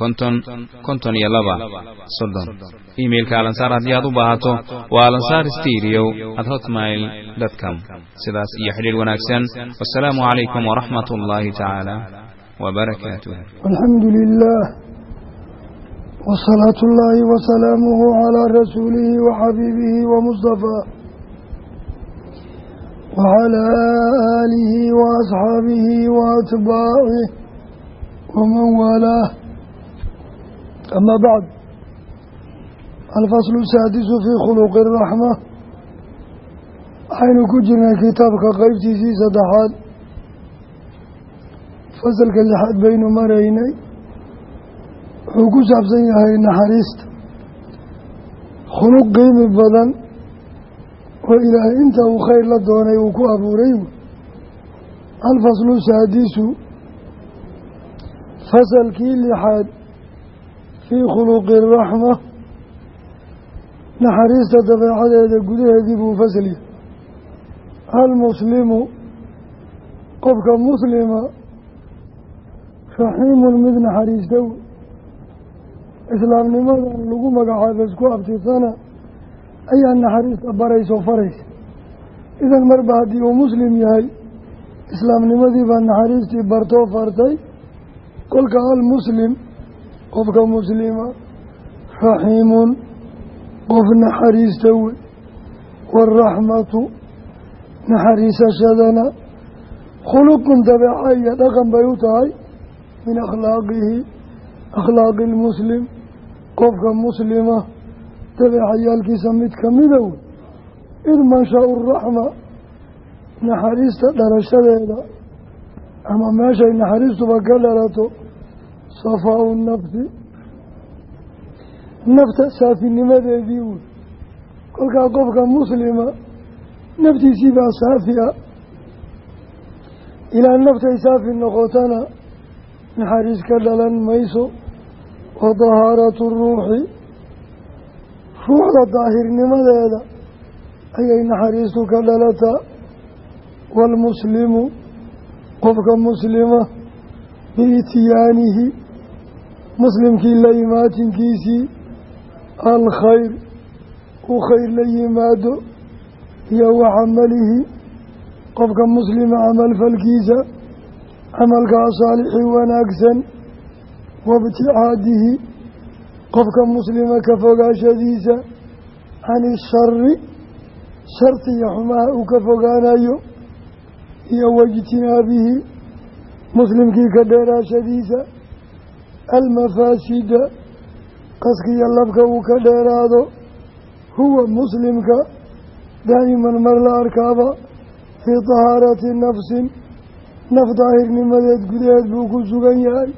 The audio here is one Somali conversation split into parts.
konton konton iyo laba. Soddon. Iimailka alansaar haddii aad u baahato waa alansaar steriyow at hotmail com. Sidaas iyo xidhiir wanaagsan wasalaamu calaykum waraxmat ullaahi tacaala wbarakaatuh alxamdu lilah wsalaatu ullaahi wasalaamuhu calaa rasuulihi waxabiibihi wamustafaa wacalaa aalihi waasxaabihi waatbaacih waman waalaah ama bacd alfaslu saadisu fii khuluqi araxma waxaynu ku jirnay kitaabka qeybtiisii saddexaad fasalka lixaad baynu maraynay wuxuu ku saabsan yahay naxariista khuluq qiimi badan oo ilaahay inta uu kheyr la doonay uu ku abuuray alfaslu saadisu fasalkii lixaad fii khuluqi araxma naxariista dabeecadeeda gudaheedii buu fasalya almuslimu qofka muslima raxiimun mid naxariista wey islaamnimadan lagu magacaaba isku abtisana ayaa naxariista barayso faraysa idan marba haddii uu muslim yahay islaamnimadii baa naxariistii bartoo fartay kolka almuslim qofka muslima raxiimun qof naxariista wey. Waaraxmatu naxariisashadana khuluqun dabeeca iyo dhaqan bay u tahay min akhlaaqihi akhlaaqi lmuslim qofka muslima dabeecayaalkiisa mid ka mida wey id manshaa-u raxma naxariista dhalashadeeda ama meeshay naxariistuba ka dhalato safaau nafsi nafta saafinimadeedii wey kolkaa qofka muslima naftiisii baa saafi a ilaa naftay saafi noqotana naxariis ka dhalan mayso wa dahaaratu ruuxi ruuxda daahirnimadeeda ayay naxariistu ka dhalataa waalmuslimu qofka muslima biitiyaanihi muslimkii la imaatinkiisii alkhayr uu khayr la yimaado iyo wa camalihi qofka muslima camalfalkiisa camalkaa saalixi wanaagsan waibticaadihi qofka muslima ka fogaashadiisa can ishari sharti iyo xumaha uu ka fogaanayo iyo waijtinaabihi muslimkii ka dheeraashadiisa almafaasida qaskiyo labka uu ka dheeraado huwa muslimka daa'iman mar la arkaaba fii tahaarati nafsin naf daahirnimadeed gudaheed buu ku sugan yahay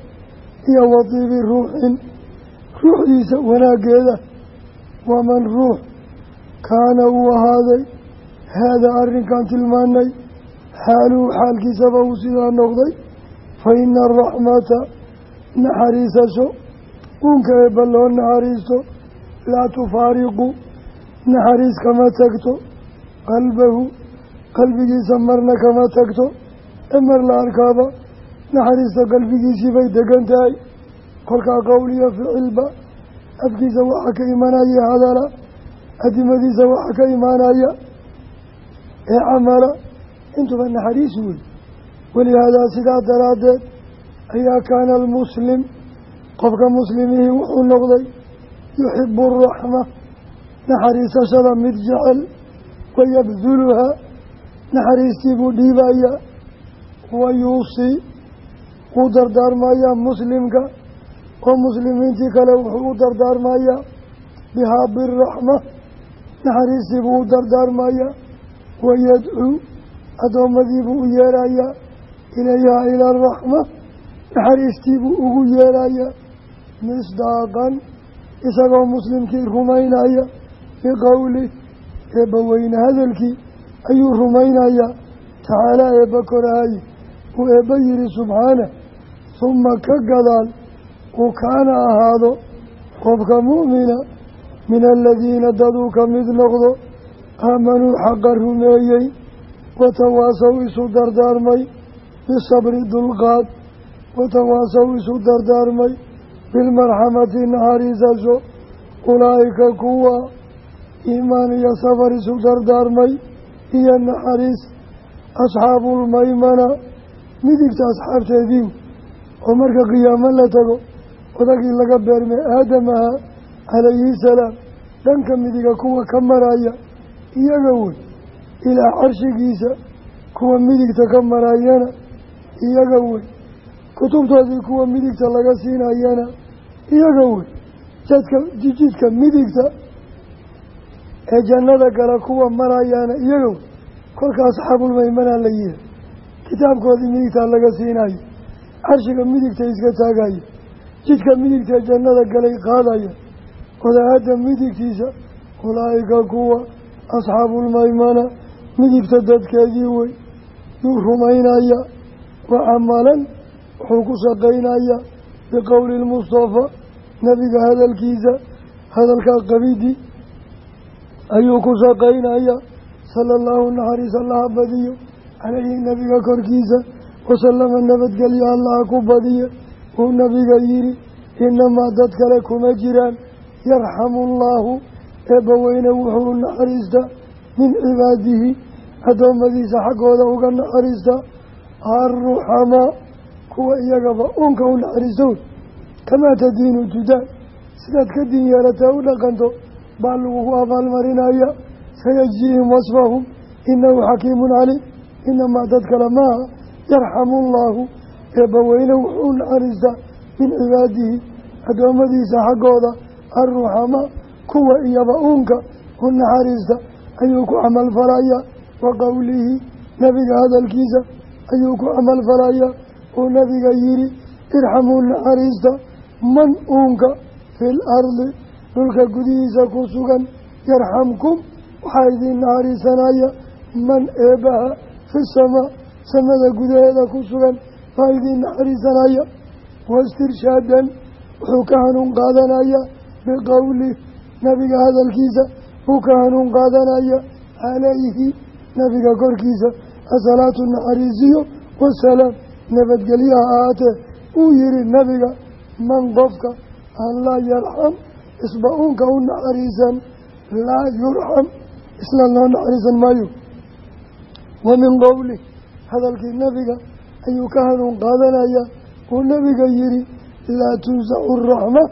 iyo watiibi ruuxin ruuxdiisa wanaaggeeda waman ruux kaana uu ahaaday haadaa arrinkan tilmaanay xaaluhu xaalkiisaba uu sidaa noqday fa ina araxmata naxariisasho uunka eebba loo naxariisto laa tufaariqu naxariis kama tagto qalbahu qalbigiisa marna kama tagto ee mar la arkaaba naxariista qalbigiisii bay degan tahay. Kolkaa qowl iyo ficilba afkiisa waxaa ka imanaya hadala adimadiisa waxa ka imaanaya ee camala intuba naxariis wey walihaadaa sidaa daraaddeed ayaa kaana almuslim qofka muslimihii wuxuu noqday yuxibu araxma naxariisashada mid jecel wayabduluhaa naxariistii buu dhiibayaa wa yuusii wuu dardaarmayaa muslimka oo muslimiintii kale wuxuu u dardaarmayaa bihaa biraxma naxariistii buu u dardaarmayaa wayadcuu addoommadii buu u yeerayaa ilayhaa ila araxma naxariistii buu ugu yeerayaa misdaaqan isagoo muslimkii rumaynaya biqowli eebbaweyne hadalkii ayuu rumaynayaa tacaalaa eebba koraaye uu eebba yihi subxaanah huma ka gadaal uu kaana ahaado qofka mu'mina min aladiina daduu ka mid noqdo aamanuu xaqa rumeeyey watawaasaw isu dardaarmay bisabri dulqaad watawaasaw isu dardaarmay bilmarxamati naxariisasho ulaa'ika kuwa iimaan iyo safar isu dardaarmay iyo naxariis asxaabulmaymana midigta asxaabteediiw oo marka qiyaamo la tago odagii laga beermay aadam ahaa calayhi salaam dhanka midiga kuwa ka maraya iyaga wey ilaa carshigiisa kuwa midigta ka marayana iyaga wey kutubtoodii kuwa midigta laga siinayana. Iyaga wey jadka jidka midigta ee jannada gala kuwa marayaana iyaga wey. Kolka asxaabulmaymanaa la yihi kitaabkoodii midigtaa laga siinayo carshiga midigta iska taagaya jidka midigta ee jannada galay qaadaya. Odaahadda midigtiisa ulaa'ika kuwa asxaabulmaymana midigta dadkeedii wey. Yuu rumaynaya. Wa camalan wuxuu ku shaqaynayaa biqowli lmustafaa nebiga hadalkiisa hadalkaa qabidii ayuu ku shaqaynayaa sala allahu naxariis allaha badiyo calayhi nebiga korkiisa wasalama nabadgelyo allaha ku badiye uu nabiga yihi inamaa dad kale kuma jiraan. Yarxamu allaahu eebbaweyne wuxuu naxariistaa min cibaadihi addoommadiisa xaggooda uga naxariistaa arruxamaa kuwa iyagaba uunka u naxariistow kamaa tadiinu tudaan sidaad ka diin yeelatee u dhaqanto baa lagugu abaalmarinaya. Sayajziihim wasfahum. Inahu xakiimun caliim. Inamaa dad kale maaha yarxamu allaahu eebbaweyne wuxuu naxariistaa min cibaadihi addoommadiisa xaggooda. Arruxamaa kuwa iyaba uunka u naxariista ayuu ku camal falayaa wa qowlihi nebiga hadalkiisa ayuu ku camal falayaa uu nabiga yihi irxamuu naxariista man uunka fil ardi dhulka gudihiisa ku sugan yarxamkum waxaa idiin naxariisanaya man eebaha fi samaa samada gudaheeda ku sugan baa idiin naxariisanaya. Waistirshaadan wuxuu ka hanuun qaadanaya biqowlih nabiga hadalkiisa uu ka hanuun qaadanaya calayhi nabiga korkiisa asalaatu naxariisiyo wasalaam nabadgelyaha ahaatee uu yihi nabiga man qofka aan laa yarxam isba uunka u naxariisan laa yurxam isla loo naxariisan maayo. Wa min qowlih hadalkii nabiga ayuu ka hanuun qaadanaya uu nabiga yihi laa tunsacu raxma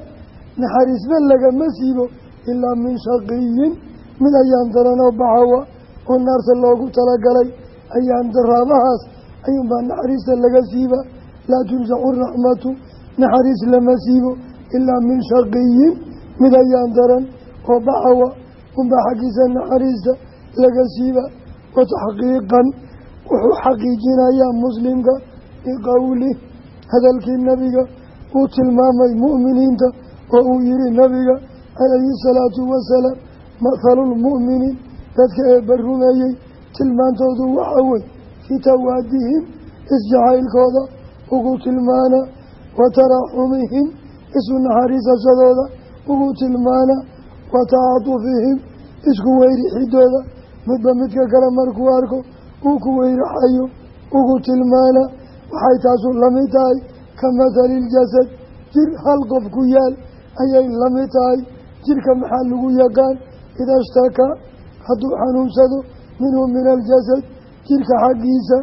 naxariisba lagama siibo ilaa min shaqiyin mid ayaan daranoo baxawa oo naarta loogu talagalay ayaan daraabahaas ayuunbaa naxariista laga siiba laa tunsacu raxmatu naxariis lama siibo ilaa min shaqiyin mid ayaan daran oo baxawa unbaa xaggiisa naxariista laga siiba. Wa taxqiiqan wuxuu xaqiijinayaa muslimka biqowlih hadalkii nabiga uu tilmaamay mu'miniinta oo uu yihi nabiga calayhi salaatu wasalaam mathalulmu'miniin dadka eebba rumeeyey tilmaantoodu waxaa wey fii tawaadihim isjacaylkooda ugu tilmaana wa taraxumihim isu naxariisashadooda ugu tilmaana wa tacatufihim isku weyrixidooda midba midka kale markuu arko uu ku weyraxayo ugu tilmaana waxay taasu la mid tahay ka mathali iljasad jir hal qof ku yaal ayay la mid tahay jirka maxaa lagu yaqaan ishtakaa hadduu xanuunsado minhu min aljasad jirka xaggiisa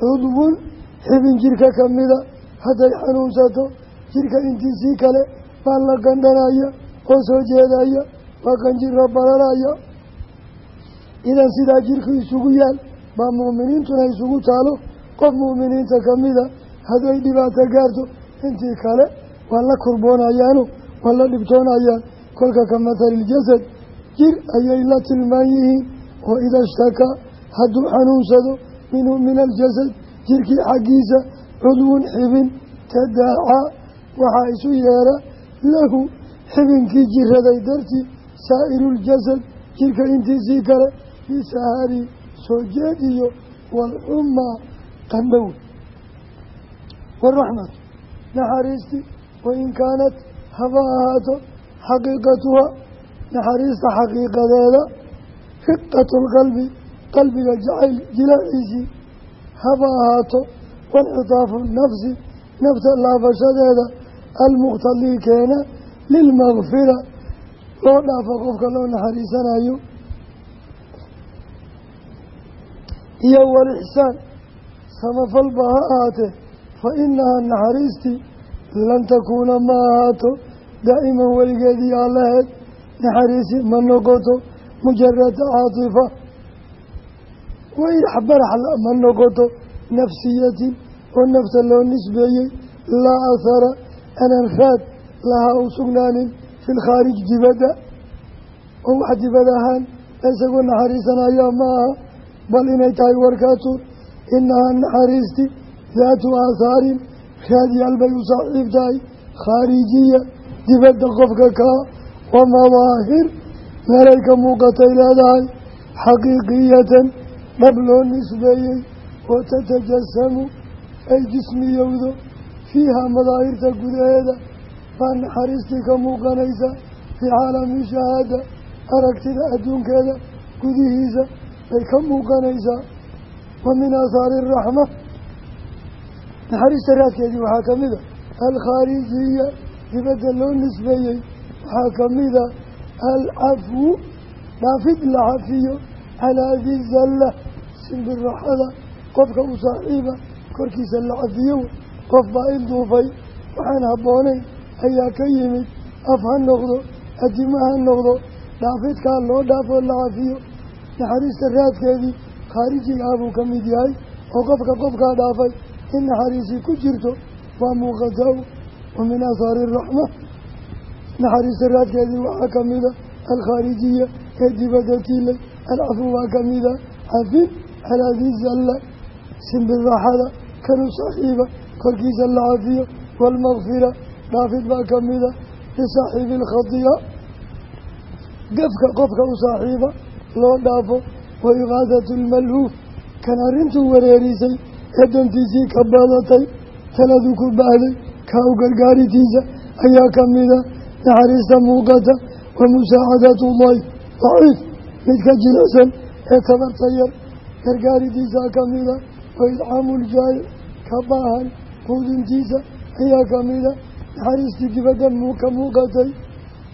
cudwun xibin jirka ka mida hadday xanuunsato jirka intiisii kale baa la gandhanaya oo soo jeedaya waa qanjiro bararaya idan sidaa jirku isugu yaal baa mu'miniintuna isugu taalo. Qof mu'miniinta ka mida hadday dhibaato gaarto intii kale waa la kurboonayaanu waa la dhibtoonayaan kolka ka mataliljasad jir ayay la tilmaan yihiin oo ida ishtakaa hadduu xanuunsado minhu min aljasad jirkii xaggiisa cudwun xibin tadaacaa waxaa isu yeera lahu xibinkii jiraday dartii saa'iruuljasad jirka intiisii kale bisahari soo jeed iyo walxumaa qandhow. Waraxmatu naxariisti wain kaanat haba ahaato xaqiiqatuha naxariista xaqiiqadeeda riqatu lqalbi qalbiga jacayl jilaciisii haba ahaato wainxitaafu nafsi nafta laafashadeeda almuqhtadii keena lilmakfira loo dhaafo qofka loo naxariisanayo iyo walixsaan samafalba ha ahaatee fa inahaa naxariistii lan takuuna ma ahaato daa'iman weligeedii allaheed naxariisi ma noqoto mujarada caatifa wairaxbaraxla ma noqoto nafsiyatin oo nafta loo nisbeeyey laa ahara anan raad lahaa u sugnaanin fi lkhaarij dibadda oo wax dibad ahaan isagoo naxariisanayaa ma aha bal inay tahay warkaatuur inahaa naxariisti daatu aahaarin raadyaal bay u saaxiib tahay khaarijiya dibadda qofka kaa wa madaahir meelay ka muuqatay leedahay xaqiiqiyatan dhab loo nisbeeyey oo tatajasamu ay jismiyowdo? Fiiha madaahirta gudaheeda baa naxariistii ka muuqanaysa fii caalami shahaada aragtida adduunkeeda gudihiisa bay ka muuqanaysaa wa min aahaari araxma naxariista raadkeedii waxaa ka mid a alkhaarijiya dibadda loo nisbeeyey waxaa ka mida alcafwu dhaafid la cafiyo calaa di simbiraxada qofka u saaxiiba korkiisa la cafiyo qof baa il duufay waxaan habboonayn ayaa ka yimid af ha noqdo adimo ha noqdo dhaafidkaa loo dhaafoo la cafiyo naxariista raadkeedii khaarijiga ah buu ka mid yahay oo qofka qofkaa dhaafay in naxariisii ku jirto waa muuqata wa min aahaari araxma naxariista raadkeedii waxaa ka mida alkhaarijiya ee dibadda tiilay alcafu waa ka mida cafin calaa dii zalla simbiraxada kanu saaxiiba korkiisa la cafiyo waalmakfira dhaafid baa ka mida lisaaxiibi alkhadiya gafka qofka u saaxiiba loo dhaafo wa iqaadatu lmalhuuf kan arrintuu wareerisay ee dantiisii ka badatay taladu ku baahday kaa u gargaaritiisa ayaa ka mida naxariista muuqata wa musaacadatu dayf daciif midka jilicsan ee tabarta yar gargaaritiisa ka mida wa idcaamu ljaayic ka baahan quudintiisa ayaa ka mida. Naxariistii dibadda ka muuqatay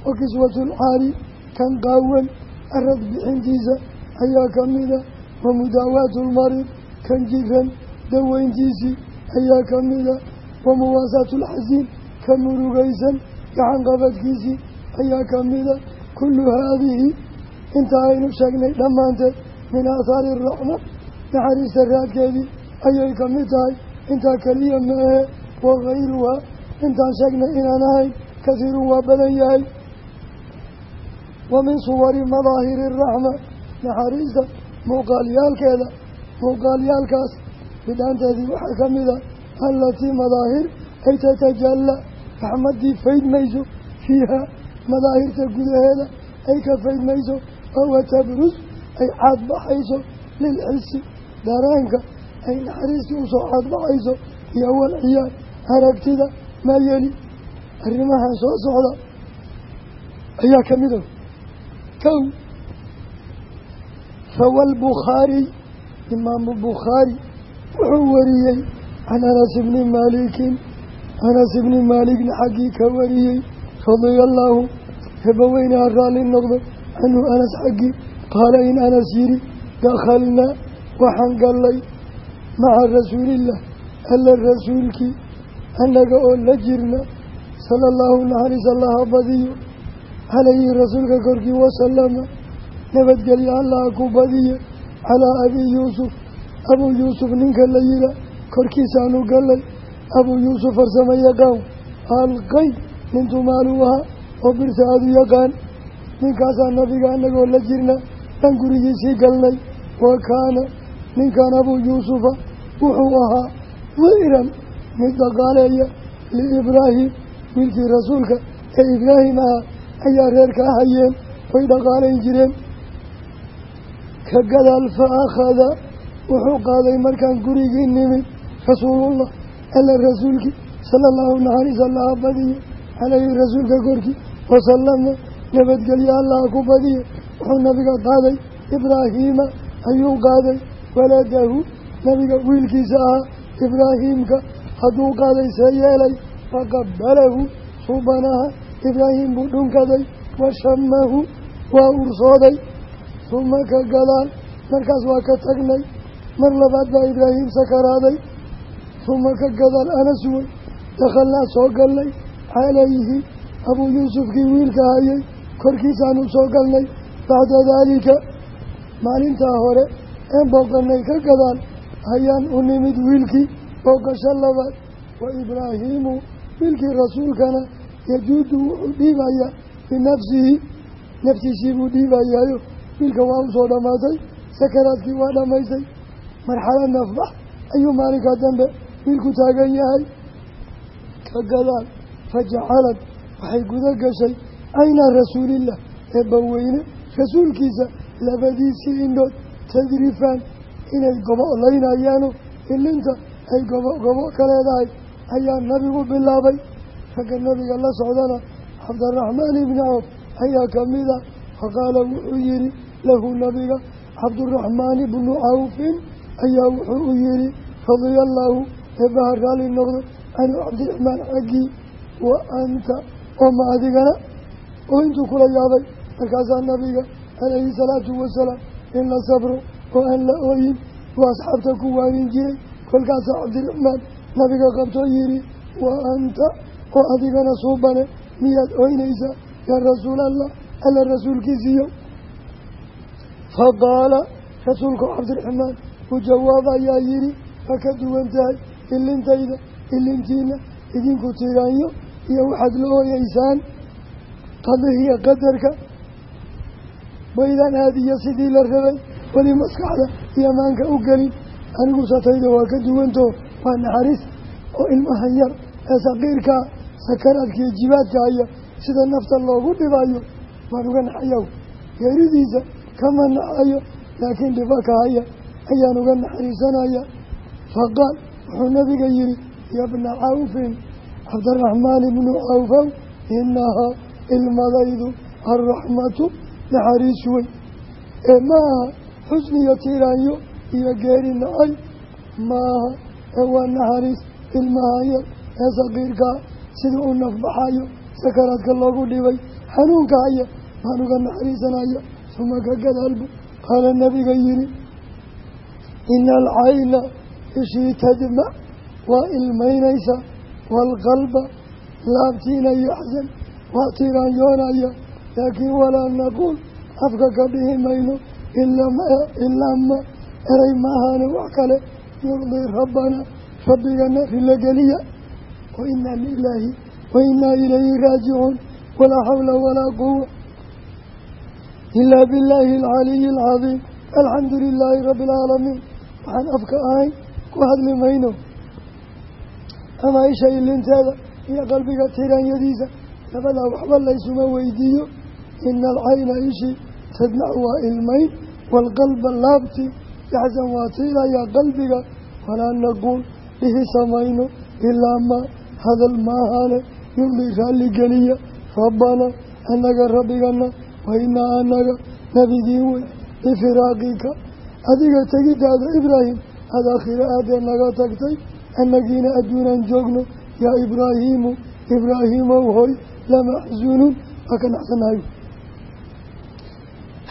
wa kiswatu lcaari kan qaawan arad bixintiisa ayaa ka mida wa mudaawaatu lmariid kan jiran daweyntiisii ayaa ka mida wa muwaasaatu lxasiin ka murugaysan gacan qabadkiisii ayaa ka mida. Kullu haadihi inta aynu sheegnay dhammaanteed min aahaari araxma naxariista raadkeedii ayay ka mid tahay. Intaa keliya maahe wakayruhaa intaan sheegnay inaan ahayn kasiirun waa badan yahay. Wa min suwari madaahiri araxma naxariista muuqaalyaalkeeda muuqaalyaalkaas bidhaanteedii waxaa ka mid a allatii madaahir ay tatajalla raxmaddii faydmayso fiiha madaahirta gudaheeda ay ka faydmayso oo watabrus ay caadbaxayso lilxisi dareenka ay naxariistii u soo caadbaxayso iyo walciyaad aragtida maa yeli. Arrimahan soo socda ayaa ka mid a. Kow rawa albukhaariy imaamu bukhaari wuxuu wariyey can anas ibni maalikin. Anas ibni maaligna xaggii ka wariyey radia allaahu hebaweyne ha raalli noqdo. Canhu anas xaggii qaala in anas yidhi dakhalnaa waxaan gallay maca rasuuliillah alla rasuulkii annaga oo la jirna sala allahu naxariis allaha badiyo calayhi rasuulka korkii wasalama nabadgelyo allaha ku badiye calaa abii yuusuf abuu yuusuf ninka la yihaa korkiisaanu gallay abuu yuusuf farsamo yaqaan alqay nin tumaaluu ahaa oo birta aada u yaqaan ninkaasaa nabiga annagoo la jirna dhan gurigiisii galnay wa kaana ninkan abuu yuusufa wuxuu ahaa wiran mid dhaqaaleeya liibraahim wiilkii rasuulka ee ibraahim ahaa ayaa reerka hayeen way dhaqaalayn jireen. Ka gadaal fa akhada wuxuu qaaday markaan gurigii nimid rasuulullah alla rasuulkii sala allahu naxariis allaha badiye calayhi rasuulka korkii wasalama nabadgelyo allaha ku badiye wuxuu nabiga qaaday ibraahiima ayuu qaaday waladahu nabiga wiilkiisa ahaa ibraahiimka hadduu qaaday see yeelay faqabalahu suubanaha ibraahim buu dhunkaday washamahu waa ursooday suma ka gadaal markaas waa ka tagnay mar labaad baa ibraahim sakaraaday suma ka gadaal anas wey dakhalnaa soo galnay calayhi abuu yuusufkii wiilka hayay korkiisaanu soo galnay bacda daalika maalintaa hore een booqanay ka gadaal ayaan u nimid wiilkii booqasho labaad wa ibraahiimu wiilkii rasuulkana yajuudu wuxuu dhiibayaa binafsihi naftiisii buu dhiibayaayo wiilka waa u soo dhammaatay sakaraadkii waa dhammaystay marxalo nafbax ayuu maalinkaa dambe wiilku taagan yahay ka gadaal fajacalad waxay guda gashay cayna rasuulillah eebbaweyne rasuulkiisa labadiisii indhood tadrifaan inay gobolaynayaano ilinta ay gobo gobo ka leedahay ayaa nabigu bilaabay. Ragga nabiga la socdana cabdiraxmaan ibni cawf ayaa ka mida faqaala wuxuu yihi lahu nabiga cabduraxmaan ibnu cawfin ayaa wuxuu u yihi radia allaahu eebbaha raalli noqdo canhu cabdiraxmaan xaggii wa anta ooma adigana oo intuu kula yaabay markaasaa nabiga calayhi salaatu wasalaam in la sabro oo aan la ooyin waa asxaabta ku waanin jiray. Kolkaasaa cabdiraxmaan nabiga qabtoo yihi wa anta oo adigana suubane miyaad ooynaysaa yaa rasuulallah alla rasuulkiisiiyo faqaala rasuulku cabdiraxmaan uu jawaab ayaa yidhi waa ka duwan tahay ilintayda ilintiina idinku tiraanyo iyo waxaad la ooyeysaan qadahiya qadarka baydaan aadiya sidii la rabay weli maskaxda iyo maanka u gelin. Anigu satayda waa ka duwantoo waa naxariis. Oo ilmahan yar ee saqiirkaa sakaraadkiiyo jibaadka haya sida nafta loogu dhibayo waan uga naxayow. Geeridiisa kama naxayo laakiin dhiba ka haya ayaan uga naxariisanaya. Faqaal wuxuu nabiga yihi yabna cawfin cabdiraxmaan ibnu cawfow inahaa ilmadaydu alraxmatu naxariis wey ee maaha xusniyo tiraanyo iyo geeri nacay maaha ee waa naxariis ilmahan yar ee saqiirkaa sida u nafbaxayo sakaraadka loogu dhibay xanuunka haya waan uga naxariisanaya suma ka gadaalbu qaala nabiga yihi ina alcayna ishii tadmac waa ilmaynaysa waalqalba laabtiina yaxsan waa tiraanyoonaya laakiin walaa naquul afka ka dhihi mayno ilaa ma eray maahaane wax kale yurdii rabbana rabbigana rilageliya wa inaa lilaahi wa inaa ilayhi raajicuun walaa xawla walaa quwa ilaa billaahi alcaliyi alcadiim alxamdu lilaahi rabbi alcaalamiin waxaan afka ahayn ku hadli mayno. Ama isha ilinteeda iyo qalbiga tiraanyadiisa labadaa waxba laysuma weydiiyo ina alcayna ishii tadmac waa ilmayn waalqalba laabti yaxsan waa tiirayaa qalbiga walaa naquul dhihi samayno ilaa maa hadal maahaane yurdi raalligeliya rabbana annaga rabbigana wainaa anaga nabigii wey bifiraaqika adiga tegidaada ibraahim aada aakhiro aadee naga tagtay annagiina adduunaan joogno yaa ibraahiimu ibraahiimow hoy lamaxsunuun waa ka naxsanahay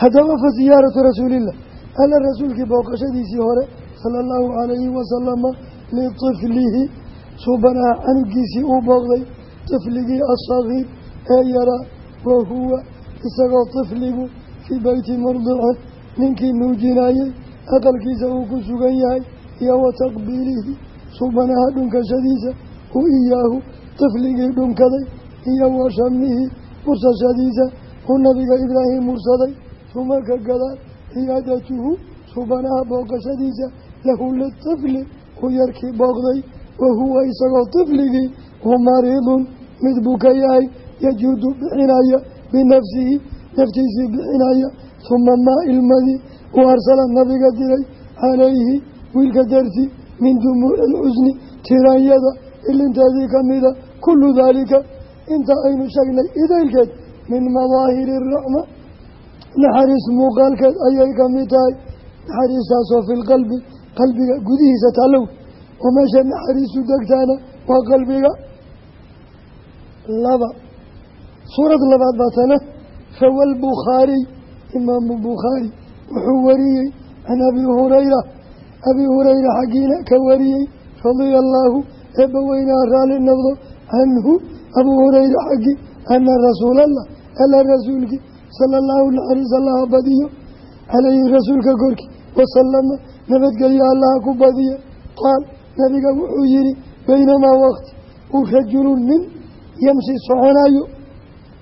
haddaba fa siyaaratu rasuulillah. Alla rasuulkii booqashadiisii hore sala allahu calayhi wasalama litiflihi suubanaha canugiisii uu booqday tifligii assagiir ee yaraa wa huwa isagoo tifligu fii beyti murdicin ninkii nuujinayey aqalkiisa uu ku sugan yahay iyo wa taqbiilihi suubanaha dhunkashadiisa uu iyaahu tifligii dhunkaday iyo wa shamihi mursashadiisa uu nabiga ibraahim mursaday suma ka gadaal ciyaadatuhu suubanaha booqashadiisa lahu litifli uu yarkii booqday wa huwa isagoo tifligii uu mariidun mid buu ka yahay yajuudu bixinaya binafsihi naftiisii bixinaya huma maa ilmadii uu arsala nabiga diray calayhi wiilka darti min dumuuci ilxusni tiraanyada ilinteedii ka mida kullu daalika inta aynu sheegnay idaylkeed min madaahiri raxma naxariis muuqaalkeed ayay ka mid tahay. Naxariistaasoo fi lqalbi qalbiga gudihiisa tallow oo meesha naxariisu degtaana waa qalbiga laba. Suurad labaad baatana rawa albukhaariy imaamu bukhaari wuxuu wariyey can abi hurayra. Abi hurayra xaggiina ka wariyey radia allaahu eebba weynaa raalli noqdo canhu abuu hurayra xaggii ana rasuulallah alla rasuulkii sala allahu naxariis allaha badiyo calayhi rasuulka korkii wasalama nabadgelyo allaha ku badiya qaal nabiga wuxuu yihi baynamaa waqti uu rajulu nin yamsi soconayo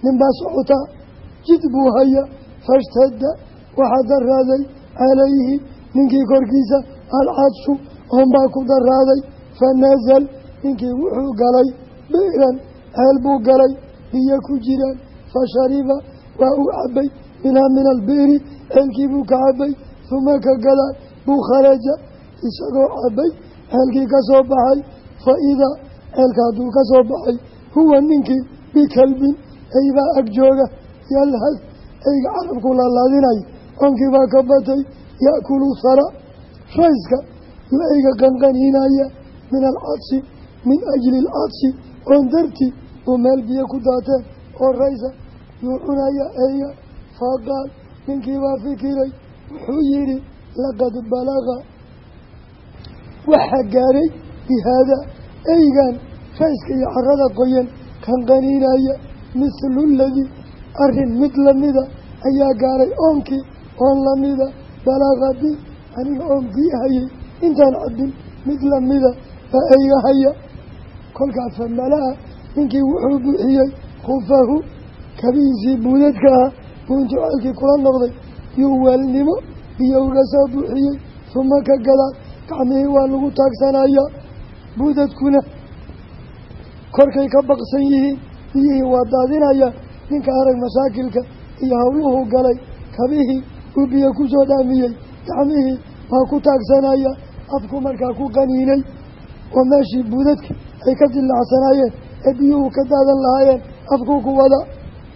ninbaa socotaa jid buu haya fashtadda waxaa daraaday calayhi ninkii korkiisa alcadshu oonbaa ku daraaday fanasal ninkii wuxuu galay bi'ran ceel buu galay biyo ku jiraan fashariba waa uu cabay minhaa min albi'ri ceelkii buu ka cabay huma ka gadaal buu kharaja isagoo cabay ceelkii ka soo baxay fa idaa ceelka hadduu ka soo baxay huwa ninkii bikalbin eybaa ag jooga yalhad eyga carabku laalaadinayo oonkii baa ka batay yaakulu sara rayska yuu eyga qanqaniinaya min alcadsi min ajli alcadsi oon dartii uu meel biyo ku daateen oo yuu cunaya eyga faqaal ninkii baa fikiray wuxuu yidhi laqad balaqa waxaa gaaray bi haadaa eygan rayska iyo carada qoyan qanqaniinaya mithlu ladii arrin mid lamida ayaa gaaray oonkii oon lamida balaaqa bi aniga oon bii hayay intaan cabin mid lamida baa eyga haya. Kolkaa famala-a ninkii wuxuu buuxiyey khufahu kabihiisii buudadka ah buu intuu ceelkii kula noqday. Yuu weelnimo biyo uga soo buuxiyey suma ka gadaal gacmihii waa lagu taagsanayaa buudadkuna korkay ka baqsan yihiin biyihii waa daadinayaan ninka arag mashaakilka iyo howluhuu galay kabihii uu biyo ku soo dhaamiyey. Gacmihii waa ku taagsanaya afku markaa ku qaniinay. Oo meeshii buudadka ay ka dillacsanaayeen ee biyuhu ka daadan lahaayeen afkuu ku wada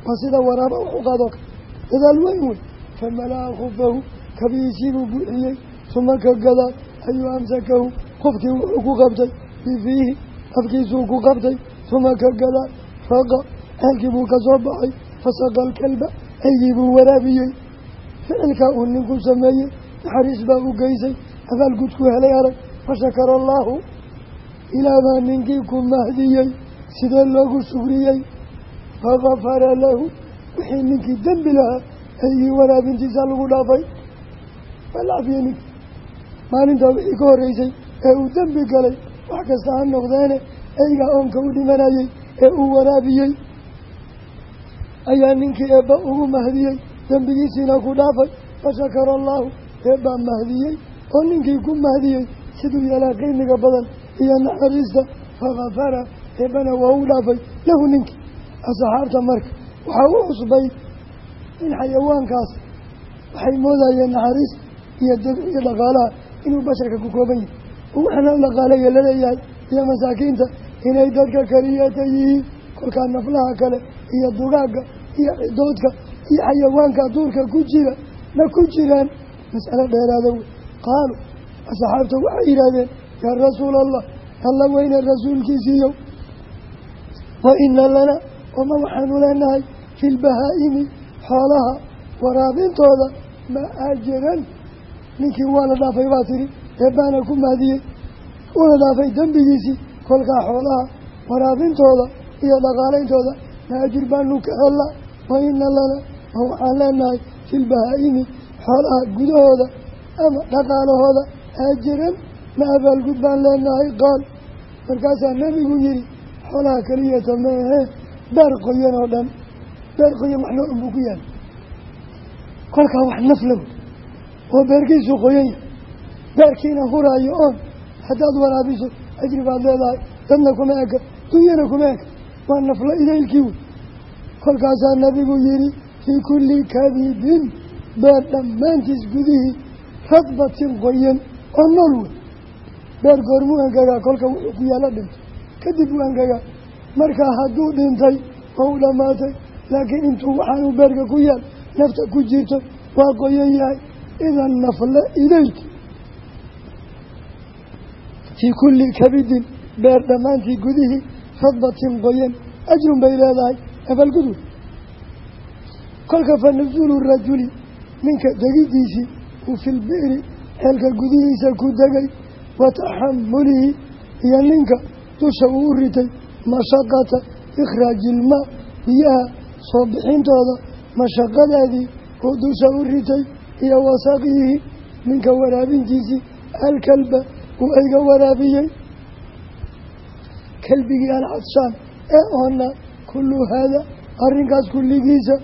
waa sida waraaba u qaadoo kale dadaal weyn wey famala-a khufahu kabihiisiibuu buuxiyey suma ka gadaal ayuu amsakahu qofkii wuxuu ku qabtay bifiihi afkiisuu ku qabtay suma ka gadaal raqa ceelkii buu ka soo baxay fasaqa alkalba eygii buu waraabiyey ficilkaa uu ninku sameeyey naxariis baa u geysay abaalgudku helay arag fashakara allaahu ilaabaa ninkii ku mahdiyey sidee loogu shugriyey fakafara lahu wixii ninkii dembi lahaa eygii waraabintiisa lagu dhaafay. Cafiyey ninkii. Maalintaa wixii ka horreysay ee uu dembi galay wax kasta ha noqdeene eygaa oonka u dhimanayey ee uu waraabiyey. Ayaa ninkii eebba ugu mahdiyey dembigiisiina ku dhaafay. Fashakara allaahu eebbaa mahdiyey. Oo ninkii ku mahdiyey siduu yeelaa qiimiga badan iyo naxariista fakafara eebbana waa u dhaafay. Lahu ninkii asxaabta marka waxaa u cusbay in xayawaankaas waxay moodayeen naxariis iyo iyo dhaqaalaha inuu basharka ku kooban yahay. Waxna dhaqaaleya la leeyahay iyo masaakiinta inay dadka keliyata yihiin kolkaa naflaha kale iyo dugaagga iyo cidoodka iyo xayawaanka duurka ku jira ma ku jiraan? Mas'alo dheeraada wey qaaluu asxaabta waxay yidhaahdeen yaa rasuula allah alla weyne rasuulkiisiiyow wa ina lana oma waxaanu leenahay fi lbahaa'imi xoolaha waraabintooda ma ajiran ninkii waa la dhaafay baa tiri eebbaana ku mahdiyey una dhaafay dembigiisii kolkaa xoolaha waraabintooda iyo dhaqaaleyntooda ma ajir baanu ka hella wa ina lana ma waxaan leenahay filbahaa-imi xoolaha gudahooda ama dhaqaalahooda ajiran ma abaalgud baan leenahay qaal. Markaasaa nebigu yihi xoolaha keliyata meehe beer qoyan oo dhan beer qoyan wax noo dhan buu ku yaalla kolkaa wax naflaw oo beerkiisu qoyan yahay beerkiina huraayo oon haddaad waraabiso ajri baad leedahay dadna kuma eka dunyana kuma eka. Waa naflo idaylkii wey kolkaasaa nabigu yihi fii kulli kabidin beer dhammaantiis gudihii radbatin qoyan oo nool wey beer goormuu engegaa kolka wuxuu ku yaalla dhintay kadib uu engegaa markaa hadduu dhintay oo u dhammaatay laakiin intuu waxaanuu beerka ku yaal nafta ku jirto waa qoyan yahay idan nafle idaylki fii kulli kabidin beer dhammaantii gudihii radbatin qoyan ajrun bay leedahay abaalgudud kolka fa nusuulu rajuli ninka degidiisii uu filbi'ri ceelka gudihiisa ku degay wa taxamulihi iyo ninka dusha uu u ritay mashaqata ikhraaji ilmaa biyaha soo bixintooda mashaqadeedii uu dusha u ritay iyo wasaqiyihi ninka waraabintiisii alkalba uu ayga waraabiyey. Kalbigii alcadshaan ee oona kullu haada arrinkaas kulligiisa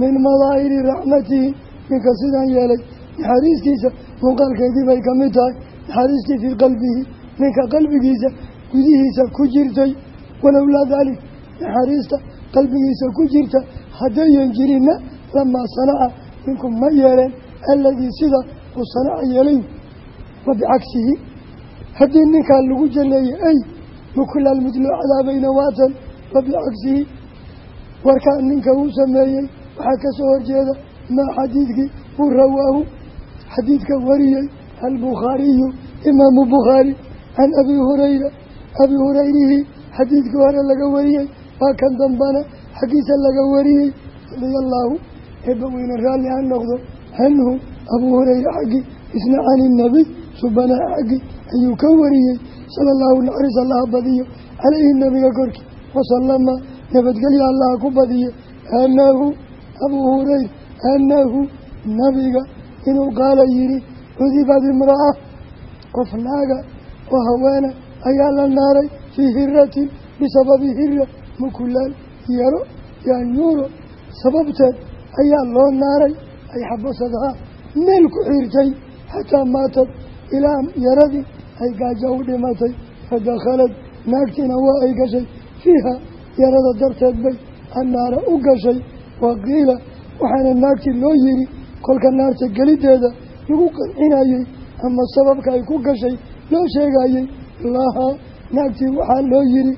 min madaahiri raxmatihi. Ninka sidaan yeelay naxariistiisa muuqaalkeedii bay ka mid tahay naxariistii fii qalbihi. Ninka qalbigiisa gudihiisa ku jirtay walowlaa daalik naxariista qalbigiisa ku jirta haddayan jirinna lamaa sanaca ninku ma yeeleen alladii sida uu sanaca yeelay wa bicagsihi haddii ninkaa lagu jalleeyey ay mukulaal mid loo cadaabayna waatan wa bicagsihi warkaa ninka uu sameeyey waxaa ka soo horjeeda maa xadiidkii uu rawaahu xadiidka wariyey albukhaariyu imaamu bukhaari can abii hurayra abii hurayrihii xadiidkii hore laga wariyey waa kan dambana xaggiisa laga wariyey radia allaahu eebba weyne raalli ha noqdo canhu abuu hurayra xaggii isna cani inabiy subanaha xaggii ayuu ka wariyey sala allahu naxariis allaha badiyo calayhi nabiga korkii wasalama nabadgelya allaha ku badiye anahu abuu hurayra anahu nabiga inuu qaala yihi cudibad imra'a qof naaga oo haweena ayaa la naaray fii hiratin bisababi hira mukulaal yaro yaanyuuro sababteed ayaa loo naaray ay xabasadahaa meel ku xiirtay xataa maatad ilaa yaradii ay gaajo u dhimatay fadakhalad naagtiina waa ay gashay fiiha yarada darteed bay annaara u gashay waqiila waxaana naagtii loo yiri kolka naarta geliddeeda lagu qancinayey ama sababka ay ku gashay loo sheegayey lahaa naagtii waxaa loo yiri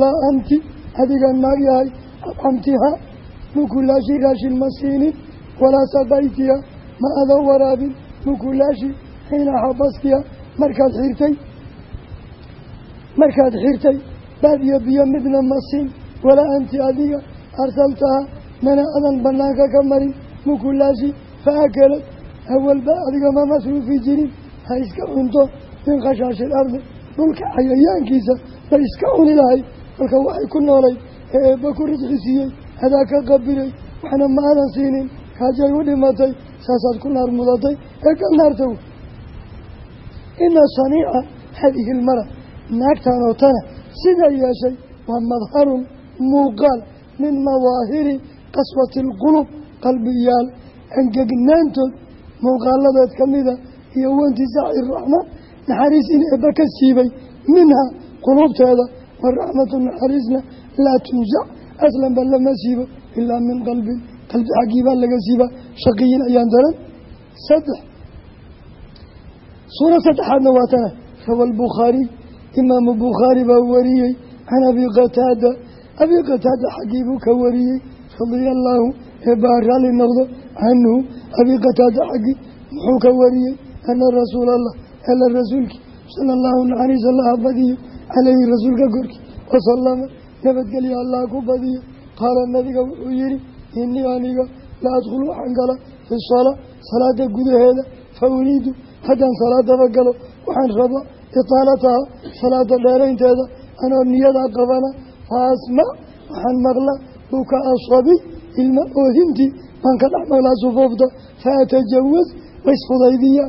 laa anti adiga naag yahay adcamtiha mukulaashi raashin ma siinin walaa saqaytiha ma adan waraabin mukulaashi xiina xabastiha markaad xirtay markaad xirtay baad iyo biyo midna ma siin walaa anti adiga arsaltaha mana adan banaanka ka marin mukulaashi fa akalad awalba adiga ma masruufi jirin ha iska cunto min khashaashi ilardi dhulka cayayaankiisa bay iska cuni lahay kolka waxay ku noolay ee eebba ku risqi hadaa ka qabilay waxna ma siinin kaajay u dhimatay saasaad ku naar mudatay. Ee ka naarta ina saniica haadihi ilmara naagtan oo tana sidaa yeeshay waa madharun muuqaal min mawaahiri qaswati alqulub qalbiyaal angegnaantood muuqaaladeed ka mida iyo waintisaaci raxmaan naxariis in eebba ka siibay minha quluubteeda waraxmatu naxariisna laa tunsac aslanba lama siibo ilaa min qalbin qalbi xaggii baa laga siibaa shaqiyin ayaan daran saddex. Suura saddexaadna waa tana rawa albukhaariy imaamu bukhaari baa wariyey can abi qataada. Abi qataada xaggii buu ka wariyey radia allaahu eebbaa raalli noqdo canhu. Abi qataada xaggii muxuu ka wariyey ana rasuula allah ala rasuulkii sala allahu naxariis allaha badiyo caleyhi rasuulka korkii wasalama nabadgelya allah ku badiyo qaala nabiga wuxuu yihi inii aniga la adkhul waxaan gala fi salaa salaada gudaheeda fa uriidu haddaan salaadaba galo waxaan rabaa itaalataha salaada dheeraynteeda anoo niyadaa qabana fa asmac waxaan maqla bukaa asabi ilma oohintii baan ka dhex maqlaa sufuufta fa atajawaz waisfudaydiya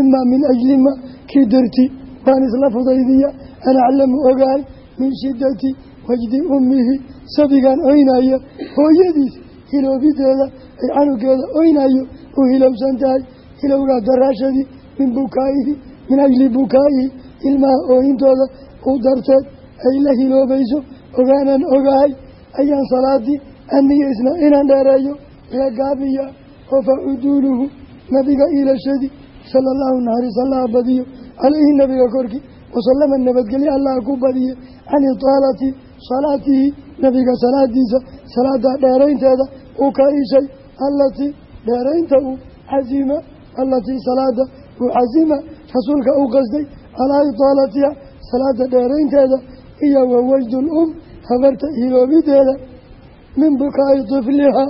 imaa min ajlima kii darti baan isla fudaydiya an aclamu ogahay min shiddati wajdi ummihi sabigaan oynaya hooyadiis hiloobideeda ay canugeeda oynayo u hilowsan tahay hilowgaa daraashadii min bukaa'ihi min ajli bukaa'ihi ilmaha ooyintooda u darteed ay la hiloobayso ogaanaan ogahay ayaan salaadii aniyeysna inaan dheereeyo laga gaabiya oo fa cuduuluhu nabiga iilashadii sala allahu naxariis allaha badiyo calayhi nabiga korkii wasalama nabadgelye allaha ku badiye can itaalati salaatihi nabiga salaadiisa salaada dheeraynteeda uu ka ishay allatii dheeraynta uu xasima allatii salaada uu xasima rasuulka u qasday calaa itaalatiha salaada dheeraynteeda iyo wa wajdul um habarta hiloobideeda min bukaa'i tiflihaa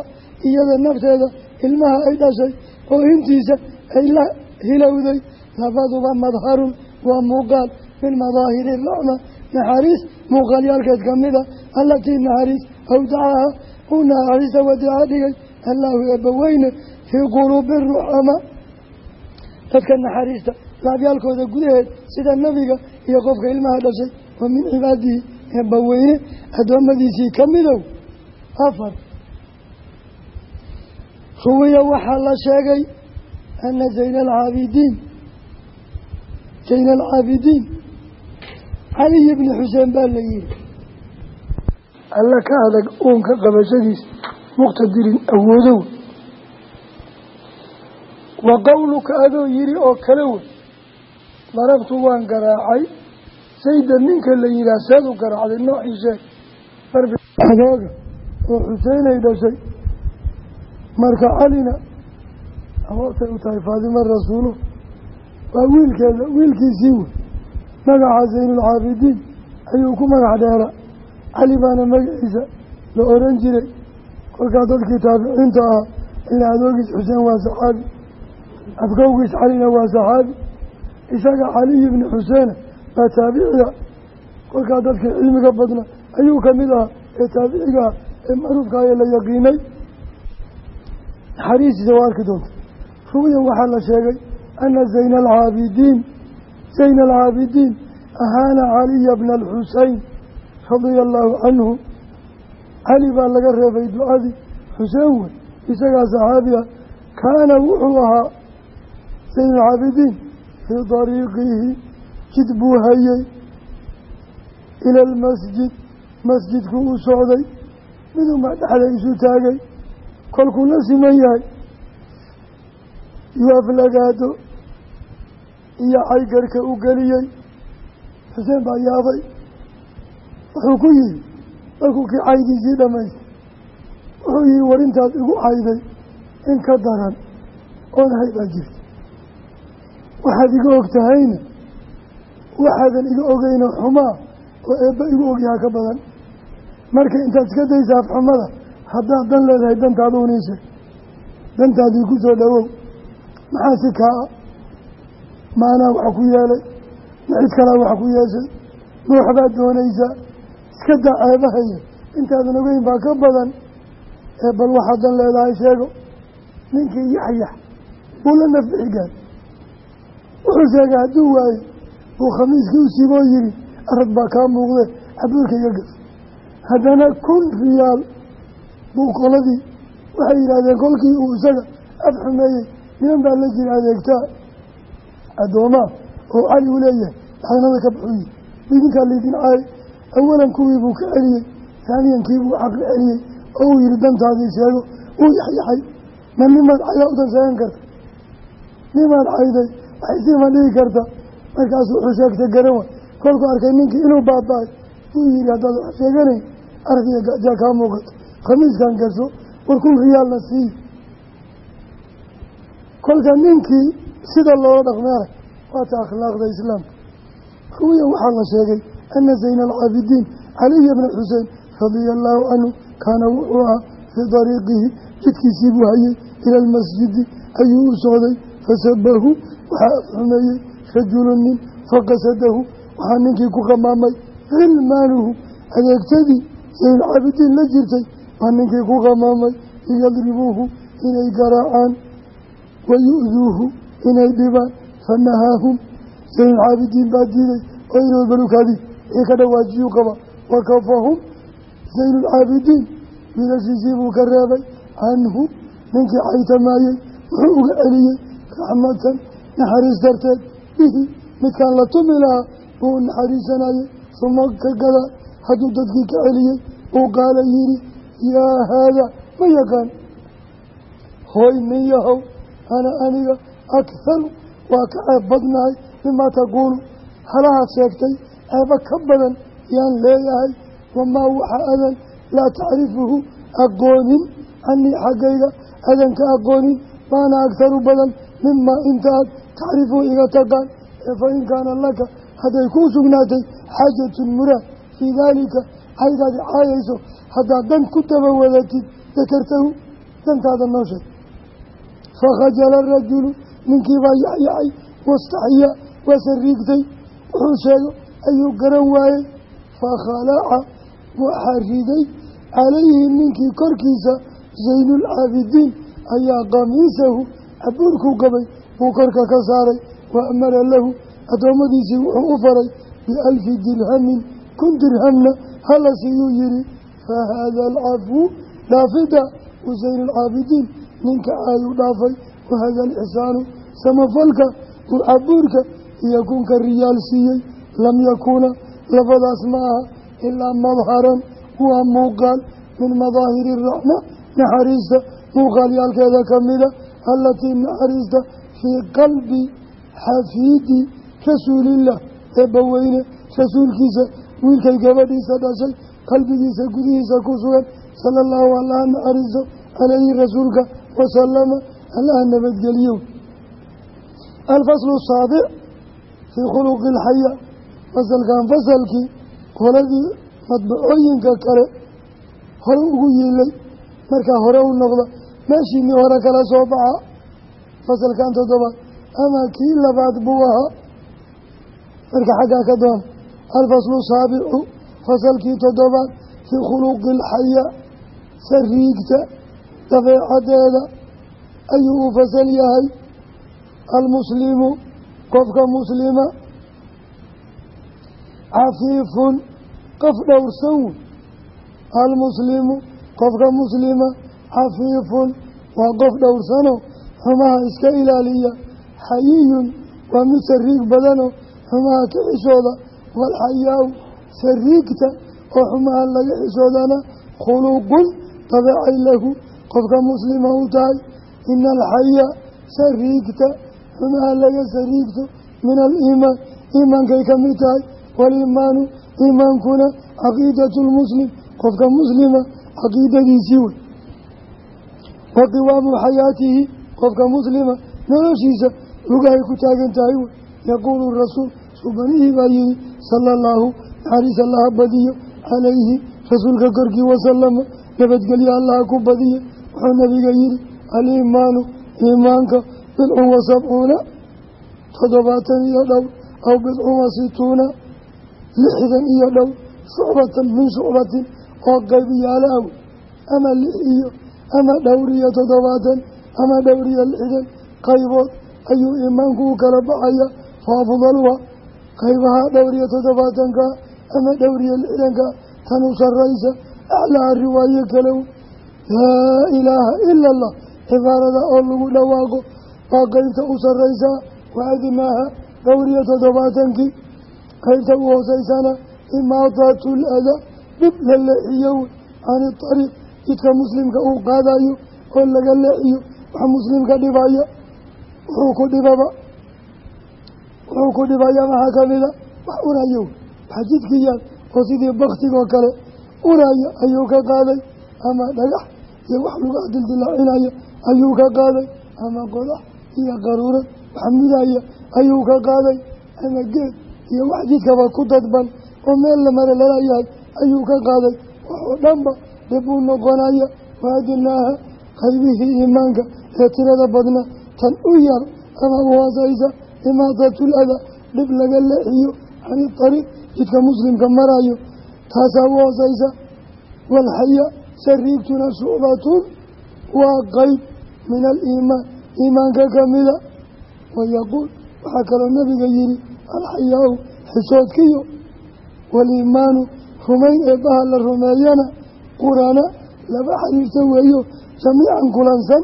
iyada nafteeda ilmaha ay dhashay oo intiisa ay la hilowday labaduba madharun waa muuqaal min madaahiri raxma naxariis muuqaalyaalkeed ka mida allatii naxariis awdacaha uu naxariista wadica dhigay allaahu eebbaweyne fii quluubi ruxama dadka naxariista laabyaalkooda gudaheed sida nebiga iyo qofka ilmaha dhashay wa min cibaadihi eebbaweyne addoommadiisii ka midow afar. Ruwiya waxaa la sheegay ana zayna alcaabidiin zayna alcaabidiin caliy bni xuseen baa la yihi alla ka adag uunka qabashadiis muqtadirin awoodow wa qowluka adoo yidhi oo kale wey darabtu waan garaacay sayda ninka la yidhaah seed u garaacday noocii sheeg adooga oo xuseynay dhashay marka calina awootay u tahay faadima rasuulu. Waa wiilkeeda wiilkiisii wey magaca zaynulcaabidiin ayuu ku magac dheera. Cali baana magaciisa la oran jiray. Kolkaa dadkii taabiciinta ahaa ila adoogiis xuseen waa saxaabi. Afkowgiis calina waa saxaabi. Isaga caliy ibni xuseena baa taabiciga kolkaa dadkii cilmiga badna ayuu ka mid ahaa ee taabiciga ah ee macruufka la yaqiinay. Naxariistiisa waa arki doonta ruwiyan waxaa la sheegay ana zayna alcaabidiin zayna alcaabidiin ahaana caliya bna alxuseyn radia allaahu canhu cali baa laga reebay ducadii. Xuseen wey isagaa saxaabi ah. Kaana wuxuu ahaa zayn alcaabidiin fii dariiqihi jid buu hayey ila almasjid. Masjidku u socday midunbaa dhexda isu taagay. Kolkuu la siman yahay yuu aflagaado iyo caygarka u geliyey. Xuseen baa yaabay. Wuxuu ku yihi markuu kii caydiisii dhamaystay wuxuu yihi war intaad igu cayday in ka daran oon hay baa jirta. Waxaad iga og tahayna waxaadan iga ogeyno xumaa oo eebba igu ogyahaa ka badan. Marka intaad iska daysa afxumada haddaad dan leedahay dantaada unii sheeg dantaadii ku dhowow maxaa si kaa maanaa wax ku yeelay ma cid kalaa wax ku yeeshay ma waxbaad doonaysaa iska daa ceebahaya intaadan ogeyn baa ka badan ee bal waxaad dan leedahay sheego ninkii yaxyax buu la nafbixi gaar wuxuu sheegay hadduu waayo buu khamiiskii u siiboo yihi arag baa kaa muuqde cabuurka iga haddana kun riyaal buu qoladii waxay yidhaahdeen kolkii uu isaga af xumeeyey niman baa la jira adeegtaa addoomaa oo cali u leeyahay. Laxnada ka baxuyi idinkaa laydin caayay awalan kuwii buu ka celiyey. Haaniyan kiibuu caqli celiyey. Oo uu yihi dantaadii sheego uu yaxyaxay ma nimaad caydaa udan sheegan karta. Nimaad cayday waxay siima dhigi karta. Markaasuu wuxuu sheegtay garan way. Kolkuu arkay ninkii inuu baaba-ay. Uu yihi haddaad wax sheeganayn argiga gajaa kaa muuqato. Khamiiskan gaso war kun riyaalna sii kolka ninkii sida loola dhaqmeeray waata akhlaaqda islaamka ruwiya waxaa la sheegay ana zayna alcaabidiin caliya bna xusein radia allaahu canhu kaana wuxuu ahaa fii dariiqihi jidkiisii buu hayey ila almasjidi ayuu u socday fasabahu waxaa afxumeeyey rajulu nin faqasadahu waxaa ninkii ku qamaamay khilmaanuhu adeegtadii saylcaabidiin la jirtay baa ninkii ku qamaamay liyadribuuhu inay garaacaan wayu'duuhu inay dhibaan fanahaahum saylcaabidiin baa diiday oo inuu balukaadi wixii ka dhawaajiyuu qaba wakafahum saylulcaabidiin wiilashiisii buu ka reebay canhu ninkii xaytamaayey wuxuu uga celiyey raxmatan naxariis darteed bihi midkaan la tumi lahaa buu u naxariisanayay suma ka gadaa hadduu dadkii ka celiyey uu qaala yidhi yaa haadaa ma yaqaan hooy nin yahow ana aniga akharu waa ka ceeb badnahay mimaa taquulu halahaad sheegtay ceebo ka badan yaan leeyahay wamaa waxa adan laa tacrifuhu aqoonin canii xaggayga adan ka aqoonin baana agharu badan mimaa intaad tacrifuhu iga taqaan ee fa in kaana laka hadday kuu sugnaatay xaajatun muraad fii daalika caydaad caayayso haddaad dan ku daba wadatid dakartahu dantaada noo sheeg fakhajala rajulu ninkiibaa yaxyaxay wastaxiya waa sariigtay wuxuu sheego ayuu garan waayey fakhalaca waxaa riday calayhi ninkii korkiisa saynulcaabidiin ayaa qamiisahu cabuurkuu qabay buu korka ka saaray wa amara lahu addoommadiisii wuxuu u faray bialfi dirhamin kun dirhamna hala yihi fa haada alcafwu dhaafidda husaynulcaabidiin ninka aayuu dhaafay wahada alixsaanu samafalka uu cabuurka iyo kunka riyaal siiyey lam yakuuna labadaas ma aha ilaa madharan waa muuqaal min madaahiri araxma naxariista muuqaalyaalkeeda ka mida allatii naxariista fii qalbi xafiidi rasuuliillah eebbaweyne rasuulkiisa wiilkay gabadhiisa dhashay qalbigiisa gudihiisa ku sugan sala allahu allaha naxariisto calayhi rasuulka wasalama allaha nabadgeliyo alfaslu saabic fii khuluqi alxaya fasalkan fasalkii qoladii madbacooyinka kale hore ugu yiilay markaa hore u noqda meeshiinii hore kala soo baxa fasalkan toddobaad ama kii labaad buu ahaa marka xaggaa ka doon alfaslu saabicu fasalkii toddobaad fii khuluqi alxaya sariigta dabeecadeeda ayuu u fasal yahay. Almuslimu qofka muslima cafiifun qof dhowrsan. Wey almuslimu qofka muslima cafiifun waa qof dhowrsano xumaha iska ilaaliya. Xayiyun waa mid sariig badanoo xumaha ka xishooda. Waalxayaa-u sariigta oo xumaha laga xishoodana khuluqun dabeecay lahu qofka muslima u tahay ina alxaya sariigta xumaha laga sariigto min aliimaan. Iimaankay ka mid tahay waaliimaanu iimaankuna caqiidatu lmuslim qofka muslima caqiidadiisii wey. Wa qiwaamu xayaatihi qofka muslima noloshiisa lugahay ku taagan tahay wey. Yaquulu rasuul subanihii baa yihi sala allahu naxariis allaha badiyo calayhi rasuulka korkii wasalama nabadgelyo allaha ku badiya wuxuu nabiga yihi aliimaanu iimaanka bidcun wa sabcuuna toddobaatan iyo dhow aw bidcun wa situuna lixdan iyo dhow shucbatan min shucbatin oo qaybiyaala aw ama lix iyo ama dhowr iyo toddobaatan ama dhowr iyo lixdan qaybood ayuu iimaanku u kala baxaya fa afdaluha qaybaha dhowr iyo ama dhowr iyo lixdanka tan u saraysa aclaha riwaayo kalow laa ilaaha ila allah cibaarada oo lagu dhawaaqo waa qeybta u saraysaa wa adnaaha dhowr iyo toddobaatankii qeybta u hooseysana imaadatu lada dhib la leexiyo. Can iariiq jidka muslimka uu qaadayo oo laga leexiyo wax muslimka dhibaya wuxuu ku dhibaba. Wuxuu ku dhibaya maxaa kamida wax urayo. Wax jidkiyaan oo sidii baktigoo kale uraya ayuu ka qaaday ama dhagax iyo wax lagu dildilaacinaya ayuu ka qaaday. Ama qodax iyo qaruurad wax mudaya ayuu ka qaaday. Ama geed iyo wax jidkaba ku dadban oo meel la mare lalayahay ayuu ka qaaday. Waxoo dhanba dhib uu noqonaya waadinaaha qaybihii iimaanka ee tirada badna tan u yar ama u hoosaysa imaadatul adaa dhib laga leexiyo cani ariiq jidka muslimka marayo taasaa u hoosaysa walxaya sariigtuna shucbatun waa qeyb min aliimaan iimaanka kamida wayaquul waxaa kaloo nabiga yihi alxayaau xisoodkiyo waaliimaanu rumayn eebbaha la rumeeyana qurana laba xiriirta weeyo jamiican kulansan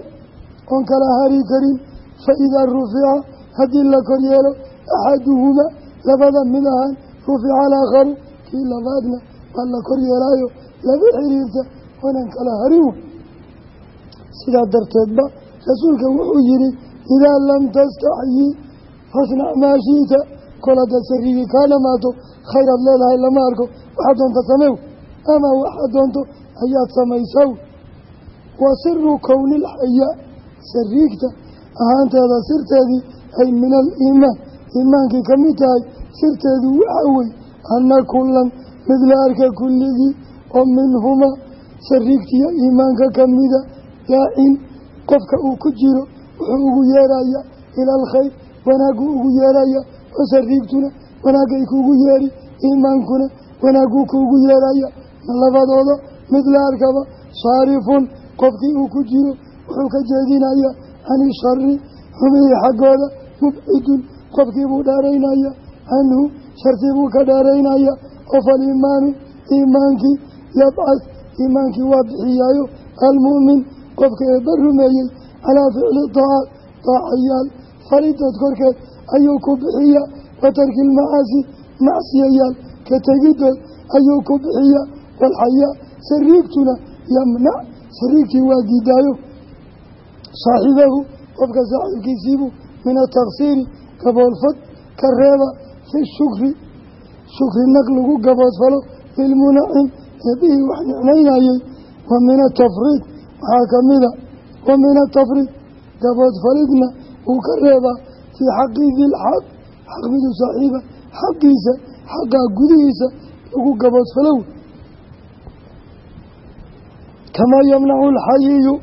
oon kala hari karin fa idaa rufica haddii la kor yeelo axaduhumaa labada mid ahaan rufica alaakharu kii labaadna waa la kor laba xiriirta oonan kala harin sidaa darteedba rasuulka wuxuu yihi idaa lam tastaxyi fasnac maa shiita kol haddaad sarigii kaa dhamaato khayraad leedahay lama arko. Waxaad doonta samew ama waxaad doonto ayaad samaysaw. Wa siru kownilxaya sariigta ahaanteeda sirteedii ay min aliimaan iimaankii ka mid tahay sirteedu waxaa wey anna kullan mid arka kulligii oo minhumaa sariigtiya iimaanka kamida daacin qofka uu ku jiro wuxuu ugu yeeraya ila alkhayr wanaagguu ugu yeeraya oo sariigtuna wanaagay kuugu yeeri iimaankuna wanaagguu kuugu yeeraya. Labadooda mid la arkaba saarifun qofkii uu ku jiro wuxuu ka jeedinaya cani shari xumihii xaggooda mubcidun qofkiibuu dheeraynaya canhu shartibuu ka dheeraynaya oo faliimaanu iimaankii yabcad iimaankii waa bixiyaayo almu'min qofka eebba rumeeyey calaa ficli daacaat daacayaal falidood korkeed ayuu ku bixiya wa tarki ilmacaasi macsiyayaal ka tegidood ayuu ku bixiya walxayaa sariigtuna yamnac sariigtii waa diidaayo. Saaxiibahu qofka saaxiibkiisiibuu min ataksiiri gaboodfad ka reeba fi shukri shukri nag lagu gaboodfalo lilmunacim eebihii wax nicnaynayey wa min atafriid waxaa kamida wa min atafriid gaboodfalidna uu ka reebaa fii xaqi dilxaq xaq midu saaxiiba xaqiisa xaqaa gudihiisa lagu gaboodfalow kamaa yamnacu alxayiyu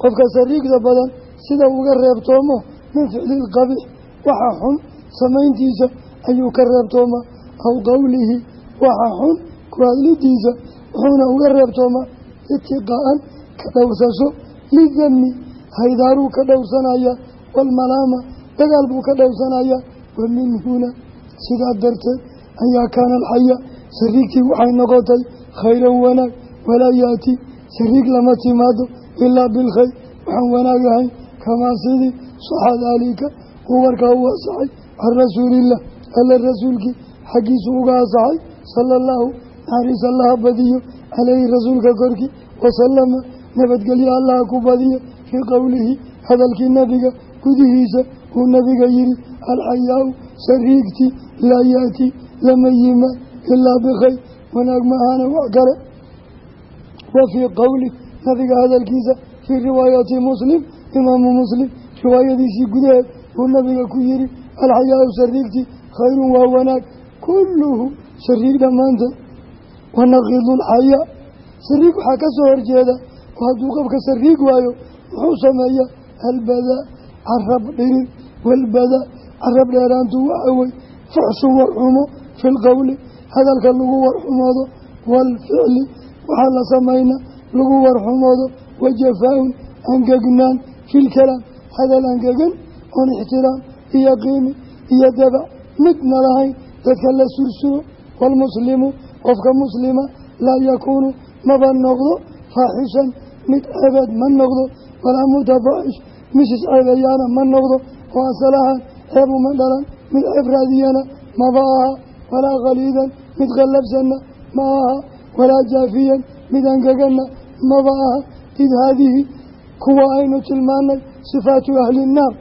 qofka sariigda badan sida uga reebtoomo min ficli ilqabiix waxa xun samayntiisa ayuu ka reebtoomaa aw qowlihi waxa xun ku hadlidiisa wuxuuna uga reebtoomaa itiqaa'an ka dhowrsasho lidami haydaaruu ka dhowrsanaya waalmalaama dagaal buu ka dhowrsanaya wa min huna sidaa darteed ayaa kaana alxaya sariigtii waxay noqotay khayran wanaag walaa yaati sariig lama timaado ilaa bilkhayr waxaan wanaag ahayn kamaa sidii saxa daalika uu warkaa u asaxay can rasuuliillah alla rasuulkii xaggiisu uga asaxay sala allahu naxariis allaha badiyo caleyhi rasuulka korkii wasalama nabadgelyo allaha ku badiyo fii qowlihi hadalkii nabiga gudihiisa uu nabiga yihi alxayaau sariigtii laa yaati lama yimaan ilaa bikhayr wanaag maahaana wax kale. Wa fii qowli nabiga hadalkiisa fii riwaayati muslim imaamu muslim riwaayadiisii gudaheed uu nabiga ku yihi alxayaau sariigtii khayrun waa wanaag. Kulluhu sariig dhammaanteed wanaqidu lxayaa sariig waxaa ka soo horjeeda oo hadduu qofka sariig waayo muxuu sameeyaa albadaa carab dhirir walbadaa carab dheeraantu waxa wey fuxshu warxumo fi lqowli hadalka lagu warxumoodo waalficli waxaa la samaynaa lagu warxumoodo wajafaa-un angegnaan filkalaam hadal angegan oon ixtiraam iyo qiimi iyo dabac midna lahayn dadka la sursuro waalmuslimu qofka muslima laa yakuunu maba noqdo faaxishan mid ceebeed ma noqdo walaa mutafaaxish misis ceebeeyaana ma noqdo oo asalahaan ceebuma dhalan mid ceeb raadiyana maba aha walaa khaliidan mid qallabsanna ma aha walaa jaafiyan mid angeganna maba aha. Id haadihi kuwa aynu tilmaanay sifaatu ahli nnaar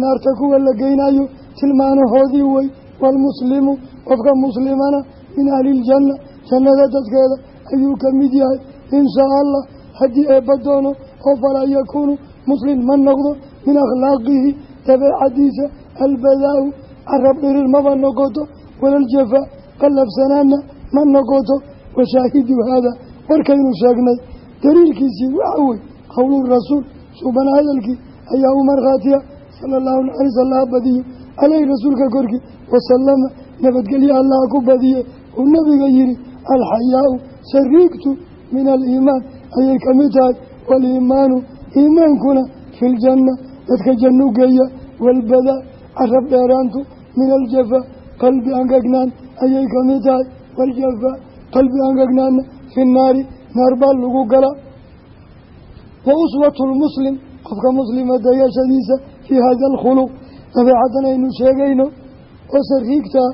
naarta kuwa la geynayo tilmaanahoodii wey waalmuslimu qofka muslimana min ahliljanna jannada dadkeeda ayuu ka mid yahay. Inshaa allah haddii eebba doono oo falaa yakuunu muslim ma noqdo min akhlaaqihi dabeecadiisa albadaa-u carab dhirir maba noqoto walaljafaa qallabsanaana ma noqoto washaahidu haada. Warkaynu sheegnay daliilkiisii waxa wey qowlu rasuul suubana hadalkii ayaa u markhaatiya sala allahu naxariis allaha badiyo caleyhi rasuulka korkii wasalama nabadgelye allaha ku badiye. Uu nabiga yihi alxayaau sariigtu min aliimaan ayay ka mid tahay waaliimaanu iimaankuna fi ljanna dadka jannu geeya walbadaa carab dheeraantu min aljafa qalbi angagnaan ayay ka mid tahay waljafa qalbi angagnaana fi nnaari naar baa lagu gala. Wa uswatu lmuslim qofka muslima dayashadiisa fii hada alkhuluq dabeecaddan aynu sheegayno oo sariigtaa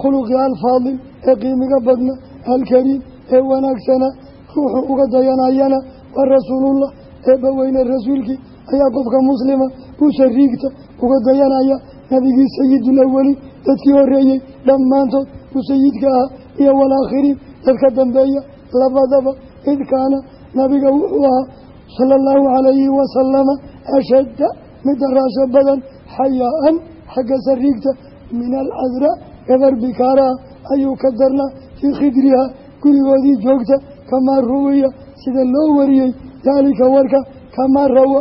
khuluqi alfaadil ee qiimiga badna alkariim ee wanaagsana ruuxu uga dayanayana waa rasuulullah eebbaweyne rasuulkii ayaa qofka muslima uu sariigta uga dayanaya nabigii sayidul awaliin dadkii horeeyey dhammaantood uu sayidka ahaa iyo walaakhiriin dadka dambeeya labadaba id kaana nabiga wuxuu ahaa sala allahu calayhi wasalama ashadda mid daraasho badan xayaa-an xagga sariigta min alcadra gabar bikaaraha ayuu ka darnaa fii khidriha gurigoodii joogta kamaa ruwiya sida loo wariyey daalika warka kamaa rawa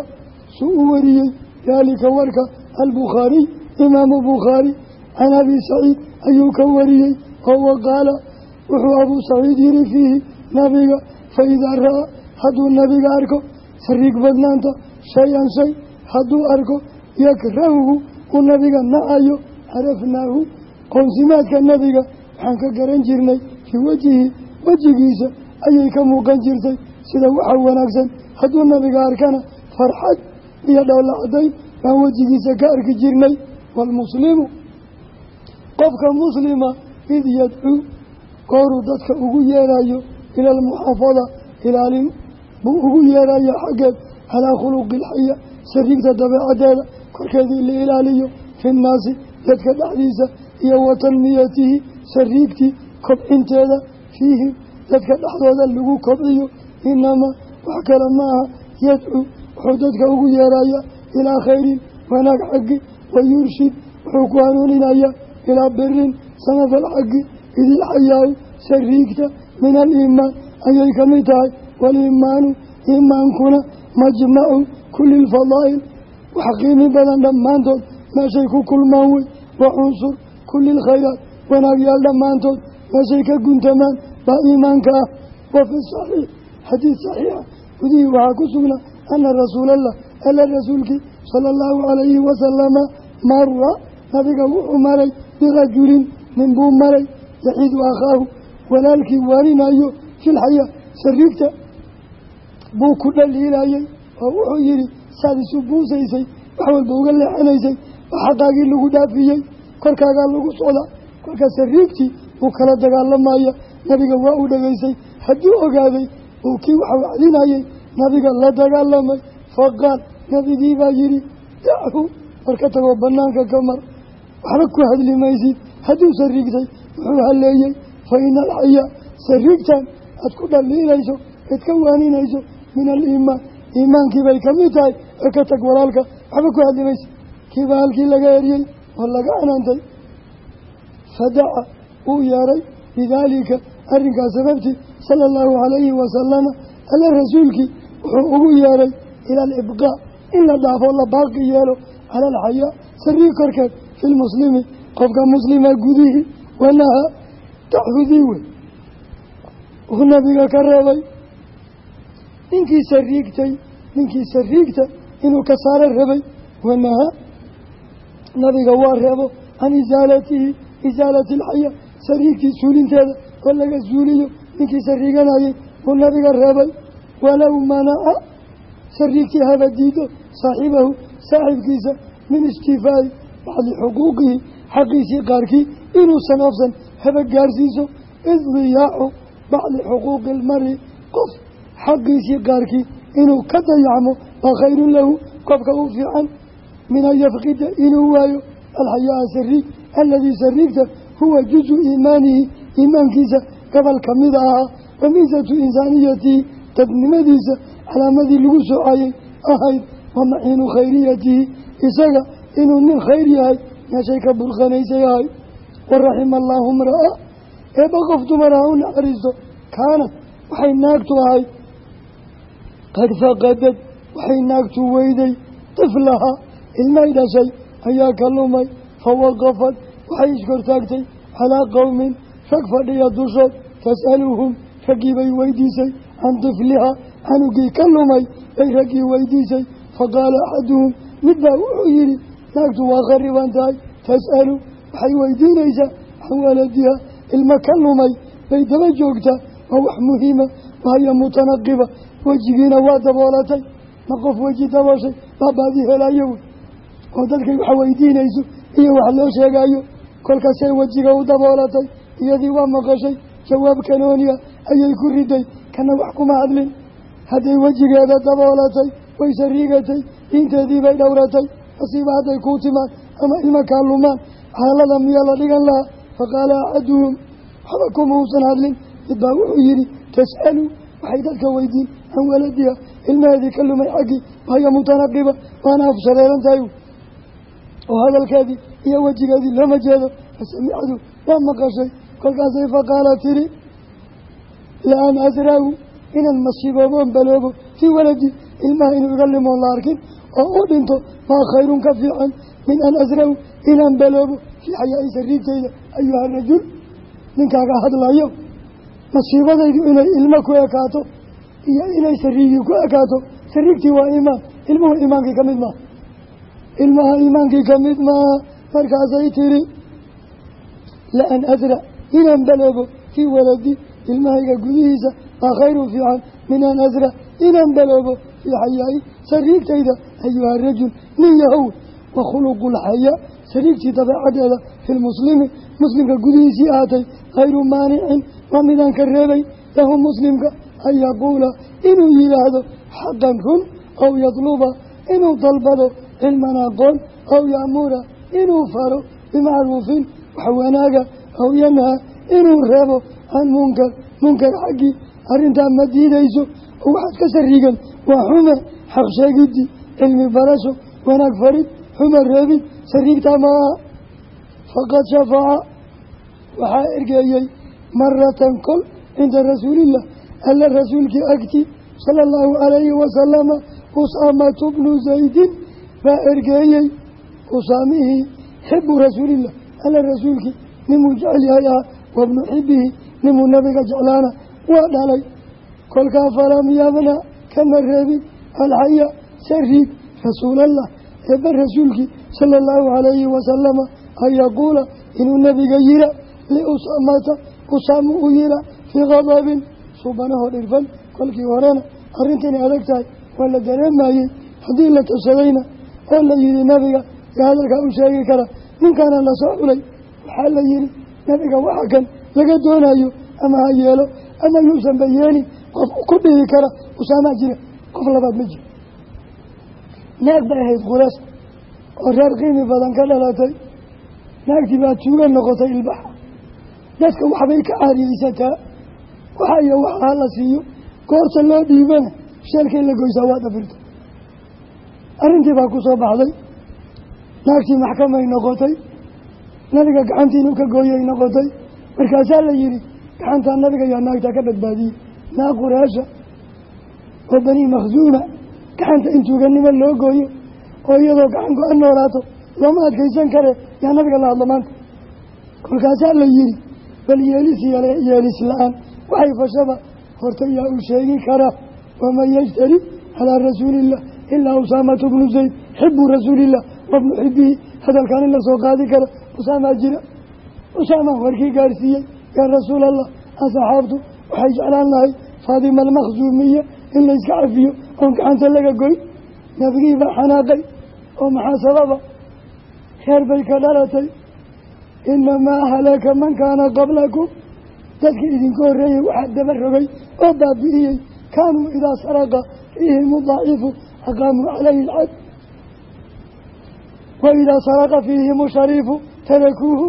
suu u wariyey daalika warka. Albukhaariy imaamu bukhaari can abi saciid ayuu ka wariyey oo waqaala wuxuu abuu saciid yihi fiihi nabiga fa idaa ra'a hadduu nabiga arko sariig badnaanta shay-an shay hadduu arko yakrahuhu uu nabiga nacayo carafnaahu qoonsimaadka nabiga waxaan ka garan jirnay fii wejihi wejigiisa ayay ka muuqan jirtay sida waxa wanaagsan. Hadduu nabiga arkana farxad iyo dhowla cadayn baan wejigiisa ka arki jirnay. Waalmuslimu qofka muslima id yadcuu gooruu dadka ugu yeerayo ila almuxaafada ilaalin buu ugu yeerayo xaggeed calaa khuluqi ilxaya sariigta dabeecadeeda korkeedii la ilaaliyo fi nnaasi dadka dhexdiisa iyo wa tanmiyatihi sariigtii kobcinteeda fiihim dadka dhexdooda lagu kobciyo. Inamaa wax kale ma aha yadcuu wuxuu dadka ugu yeeraya ilaa khayrin wanaag xaggi wa yurshid wuxuu ku hanuuninaya ilaa birin samafal xaggi idilxayaa-u sariigta min aliimaan ayay ka mid tahay. Waaliimaanu iimaankuna majmacu kulli lfadaa'il wax qiimi badan dhammaantood meeshay ku kulmaan wey. Wa cunsur kulli lkhayraat wanaagyaal dhammaantood meeshay ka guntamaan baa iimaanka ah. Wa fi saxiix xadiid saxiixa gudihii waxaa ku sugnaa ana rasuulallah alla rasuulkii sala allahu calayhi wasalama mara nabiga wuxuu maray birajulin nin buu maray yaxiidu akhaahu walaalkii waarinayo filxayaa sariigta buu ku dhaliilayey oo wuxuu yidhi saad isu buusaysay wax walba uga leexanaysay xaqaagii lagu dhaafiyey korkaagaa lagu socdaa kolka sariigtii uu kala dagaalamaya nabiga waa u dhegaysay hadduu ogaaday uu kii waxa wacdinayey nabiga la dagaalamay faqaal nabigii baa yidhi dachu war ka tagoo banaanka ka mar waxba ku hadli maysid hadduu sariigtay wuxuu haleeyey fa ina alxayaa sariigtan aad ku dhaliilayso eed ka waaninayso min aliimaan iimaankii bay ka mid tahay ee ka tag walaalka waxba ku hadli maysid. Kiibaa halkii laga eriyey oo laga canaantay fadaca uu yeeray bidaalika arrinkaas sababtii sala allahu calayhi wasalama alla rasuulkii wuxuu ugu yeeray ila alibqaa in la dhaafo la baaqi yeelo cala alxayaa sarii korkeed fi lmuslimi qofka muslima gudihii wanaha taxudii wey uu nabiga ka reebay ninkii sariigtay ninkii sariigta inuu ka saaro rabay wanaha nabiga waa reebo can isaalatihi isaalati alxayaa sariigtii suulinteeda oo laga suuliyo ninkii sariiganayay uu nabiga reebay. Walow manaca sariigtii haba diido saaxiibahu saaxiibkiisa min istifaa'i bacdi xuquuqihi xaqiisii qaarkii inuusan ofsan haba gaarsiiso idiyaacu bacdi xuquuqi ilmari qof xaqiisii qaarkii inuu ka dayacmo waa khayrun lahu qofka u fiican min an yafqida inuu waayo alxayaa sariig aladii sariigta huwa juzu iimaanihi iimaankiisa gobol ka mida ahaa wa miisatu insaaniyatihi dadnimadiisa calaamadii lagu soocayay ahayd wa maciinu khayriyatihi isaga inuu nin khayr yahay meeshay ka burqanaysay ahay waraxima allaahu mraa eebba qof dumaraha u naxariisto kaanad waxay naagtu ahayd qad waxay naagtu weyday tiflaha ilmay dhashay ayaa ka lumay fawaqafad waxay iskortaagtay calaa qowmin rag fadhiya dushood tas'aluhum raggii bay weydiisay can tifliha canugii ka lumay bay raggii weydiisay faqaala axaduhum midbaa wuxuu yidhi naagtu waa khariban tahay tas'alu waxay weydiinaysaa can waladiha ilmo ka lumay bay daba joogtaa waa wax muhiima wahaya mutanaqiba wejigiina waa daboolatay ma qof weji dabooshay baabaadii helaayo wey oo dadkay waxa weydiinayso iyo wax loo sheegaayo. Kolkaasay wejiga u daboolatay iyadii waa maqashay jawaab kanooniya ayay ku riday. Kana wax kuma hadlin. Hadday wejigeeda daboolatay way sariigatay diinteedii bay dhowratay. Asiiba hadday kuu timaan ama ilma kaa lumaan xaalada miyaa la dhigan lahaa? Faqaala axaduhum waxba kuma uusan hadlin. Midbaa wuxuu yidhi tas'alu waxay dadka weydiin can waladiha ilmaheedii ka lumay xaggii wahaya mutanaqiba waana afshareeran tahay oo hadalkeedii iyo wejigeedii looma jeedo. Fasamicdu waa maqashay. Kolkaasay faqaala tiri la-an asraahu inaan masiibooboon baloobo fii waladi ilmaha inuu iga limoon la arkin oo u dhinto maa khayrun ka fiican min an asraahu inaan baloobo fii xayaa-i sariigtayda ayuha rajul ninkaaga hadlayo masiibadaydu inay ilmo ku ekaato iyo inay sariigii ku ekaato sariigtii waa iimaan ilmuhu iimaankii ka mid maaha ilmaha iimaankii ka mid maaha. Markaasay tiri la-an asra inaan baloobo fii waladi ilmahayga gudihiisa maa khayrun fiican min an asra inaan baloobo fii xayaa-i sariigtayda ayuha rajul nin yahow wa khuluqulxayaa sariigtii dabeecadeeda fi lmuslimi muslimka gudihiisii ahaatay hayru maanicin waa midaan ka reebay lahu muslimka an yaquula inuu yidhaahdo xaqan run aw yadluba inuu dalbado cilman aqoon aw ya'mura inuu faro bimacruufin wax wanaaga aw yanhaa inuu reebo can munkar munkar xaggii arrintaa ma diidayso oo waxaad ka sariigan waa xume xaq sheegidii cilmi barasho wanaag farid xume reebid sariigtaa maaha faqad shafaca waxaa ergeeyey maratan kol cinda rasuulillah alla rasuulkii agti sala allahu calayhi wasalama bnu zaydin baa ergeeyey usaamihii xibu rasuulillah alla rasuulkii ninuu jecel yahay aha wabnu xibihi ninuu nabiga jeclaana. Waa dhalay kolkaa falam yabna kama reebin alxaya sariig rasuulallah eebba rasuulkii sala allahu calayhi wasalama an yaquula inuu nabiga yira liusaamata usaamu u yira fii kadabin subanahoo dhirfan kolkii horena arrintainay adag tahay waa la dareemayey haddii la tusadayna oo la yihi nabiga yaa hadalkaa u sheegi kara ninkaana la soo xulay waxaa la yihi nabiga waxa kan laga doonayo ama ha yeelo ama yuusanba yeelin qof ku dhihi kara usaamaa jira qof labaad ma jiro. Naag bay ahayd quraas oo reer qiimi badan ka dhalatay naagtii baa tuuga noqotay ilbaxa dadka waxbay ka caariyeysataa waxa iyo waxa hala siiyo goorta loo dhiibana sheelkay la goysaa waa dafirta arrintii baa ku soo baxday. Naagtii maxkamay noqotay. Nabiga gacantii inuu ka gooyay noqotay. Markaasaa la yidhi gacantaa nabiga yaa naagtaa ka badbaadiyey. Naag qureesha oo bani makhsuuma gacanta in tuuganimo loo gooyo oo iyadoo gacan go-an noolaato looma adkaysan kare yaa nabiga la hadlo maanta. Kolkaasaa la yidhi bal yeelis yeelis la'aan. Waxay fashaba horta yaa u sheegi kara waman yashtari calaa rasuuliillah ilaa usaamatu bnu zayd xibu rasuuliillah wabnu xibihi hadalkaan in la soo qaadi kara usaamaa jira usaamaa warkii gaarsiiyey yaa rasuul allah asxaabtu waxay jeclaan lahay faadima almakhsuumiya in layska cafiyo oon gacanta laga goyn nabigii baa xanaaqay oo maxaa sababa reer bay ka dhalatay inamaa halaka man kaana qablakum dadkii idinka horreeyey waxaa daba rogay oo baabi'iyey kaanuu idaa saraqa fiihim aqaamuu calayhi alcad wa idaa saraqa fiihim shariifu tarakuuhu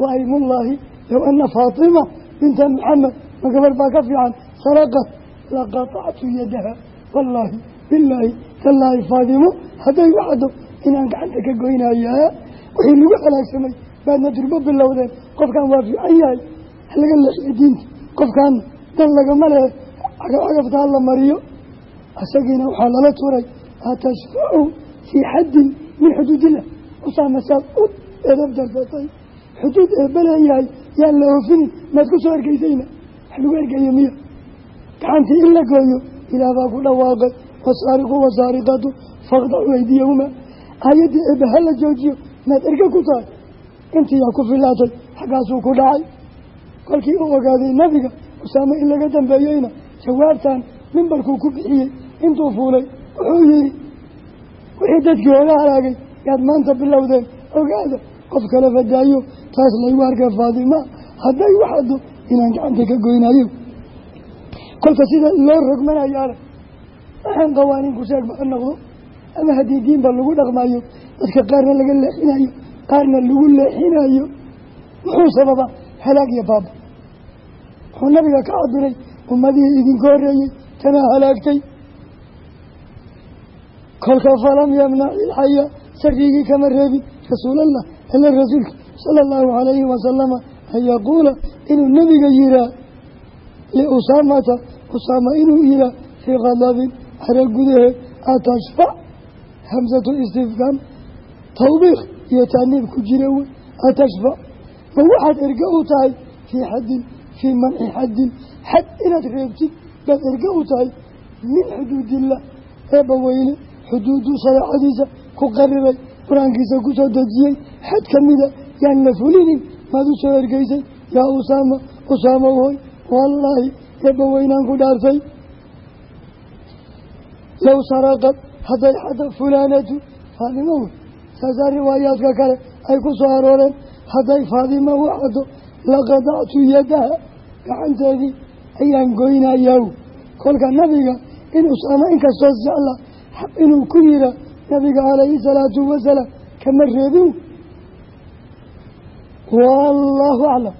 wa aymullaahi low ana faatima binta muxamed ma gabar baa ka fiican saraqad laqatactu yadaha wallaahi bilaahi tallaahi faadimo hadday wacdo inaan gacanta ka goynayaa wixii lagu halaagsamay baadna durbo bilowdeen qofkan waa fiican yahay halaga leexiyo diinta qofkaana dan lagama lehe cagafcagafta hala mariyo isagiina waxaa lala turay atashfacu fii xaddin min xuduudillah. Usaama saad u edab dalbatay xuduud eebba leeyahay yaan la oofinin maad ku soo ergeysayna wax lagu ergeeyo miya. Gacantii in la gooyo ilaah baa ku dhawaaqay. Wasaariqu wasaariqatu faqdacu aydiyahuma aayaddii eebba ha la joojiyo maad erge ku tahay. Intiiyaa ku filaatay xaggaasuu ku dhacay. Kolkii u ogaaday nebiga usaame in laga dambeeyeyna jawaabtan mimbarkuu ku bixiyey intuu fuulay wuxuu yihi wixii dadkii hooga halaagay yaad maanta bilowdeen. Ogaada qof kale fadaayo taas laygu arkay faadima hadday waxado inaan gacanta ka goynayo kolka sida loo rogmanayaana waxaan qawaaniin ku sheegba ha noqdo? Ama haddii diinba lagu dhaqmayo dadka qaarna laga leexinayo qaarna lagu leexinayo muxuu sababaa halaag iyo baaba wuxuu nabiga ka cabiray ummadihii idinka horreeyey tanaa halaagtay kolka falam yamnac ilxaya sarigii kama reebin. Rasuulallah alla rasuulka sala allahu calayhi wasalama an yaquula inuu nebiga yihaa liusaamata usaama inuu yihaa fii khadabin xare gudaheed atashfac hamsatu istifkaam tawbiiq iyo taaniib ku jira wey atashfac ma waxaad erge u tahay fii xaddin fii manci xaddin xad inaad reebtid baad erge u tahay min xuduudillah eebba xuduudu shareecadiisa ku qariray qur'aankiisa ku soo dejiyey xad ka mida yaan la fulinin maad u soo ergeysay yaa usaama usaama woy wallaahi eebba weynaan ku dhaartay. Low saraqad hadday xadda fulaanatu faadimo saasaa riwaayaadka kale ay ku soo arooreen. Hadday faadimo u xaddo laqadactu yadaha gacanteedii ayaan goynayaa. Kolka nabiga in usaama inkastoo jecla inuu ku yira nabiga calayhi salaatu wasalaam kama reebin. Wallaahu aclam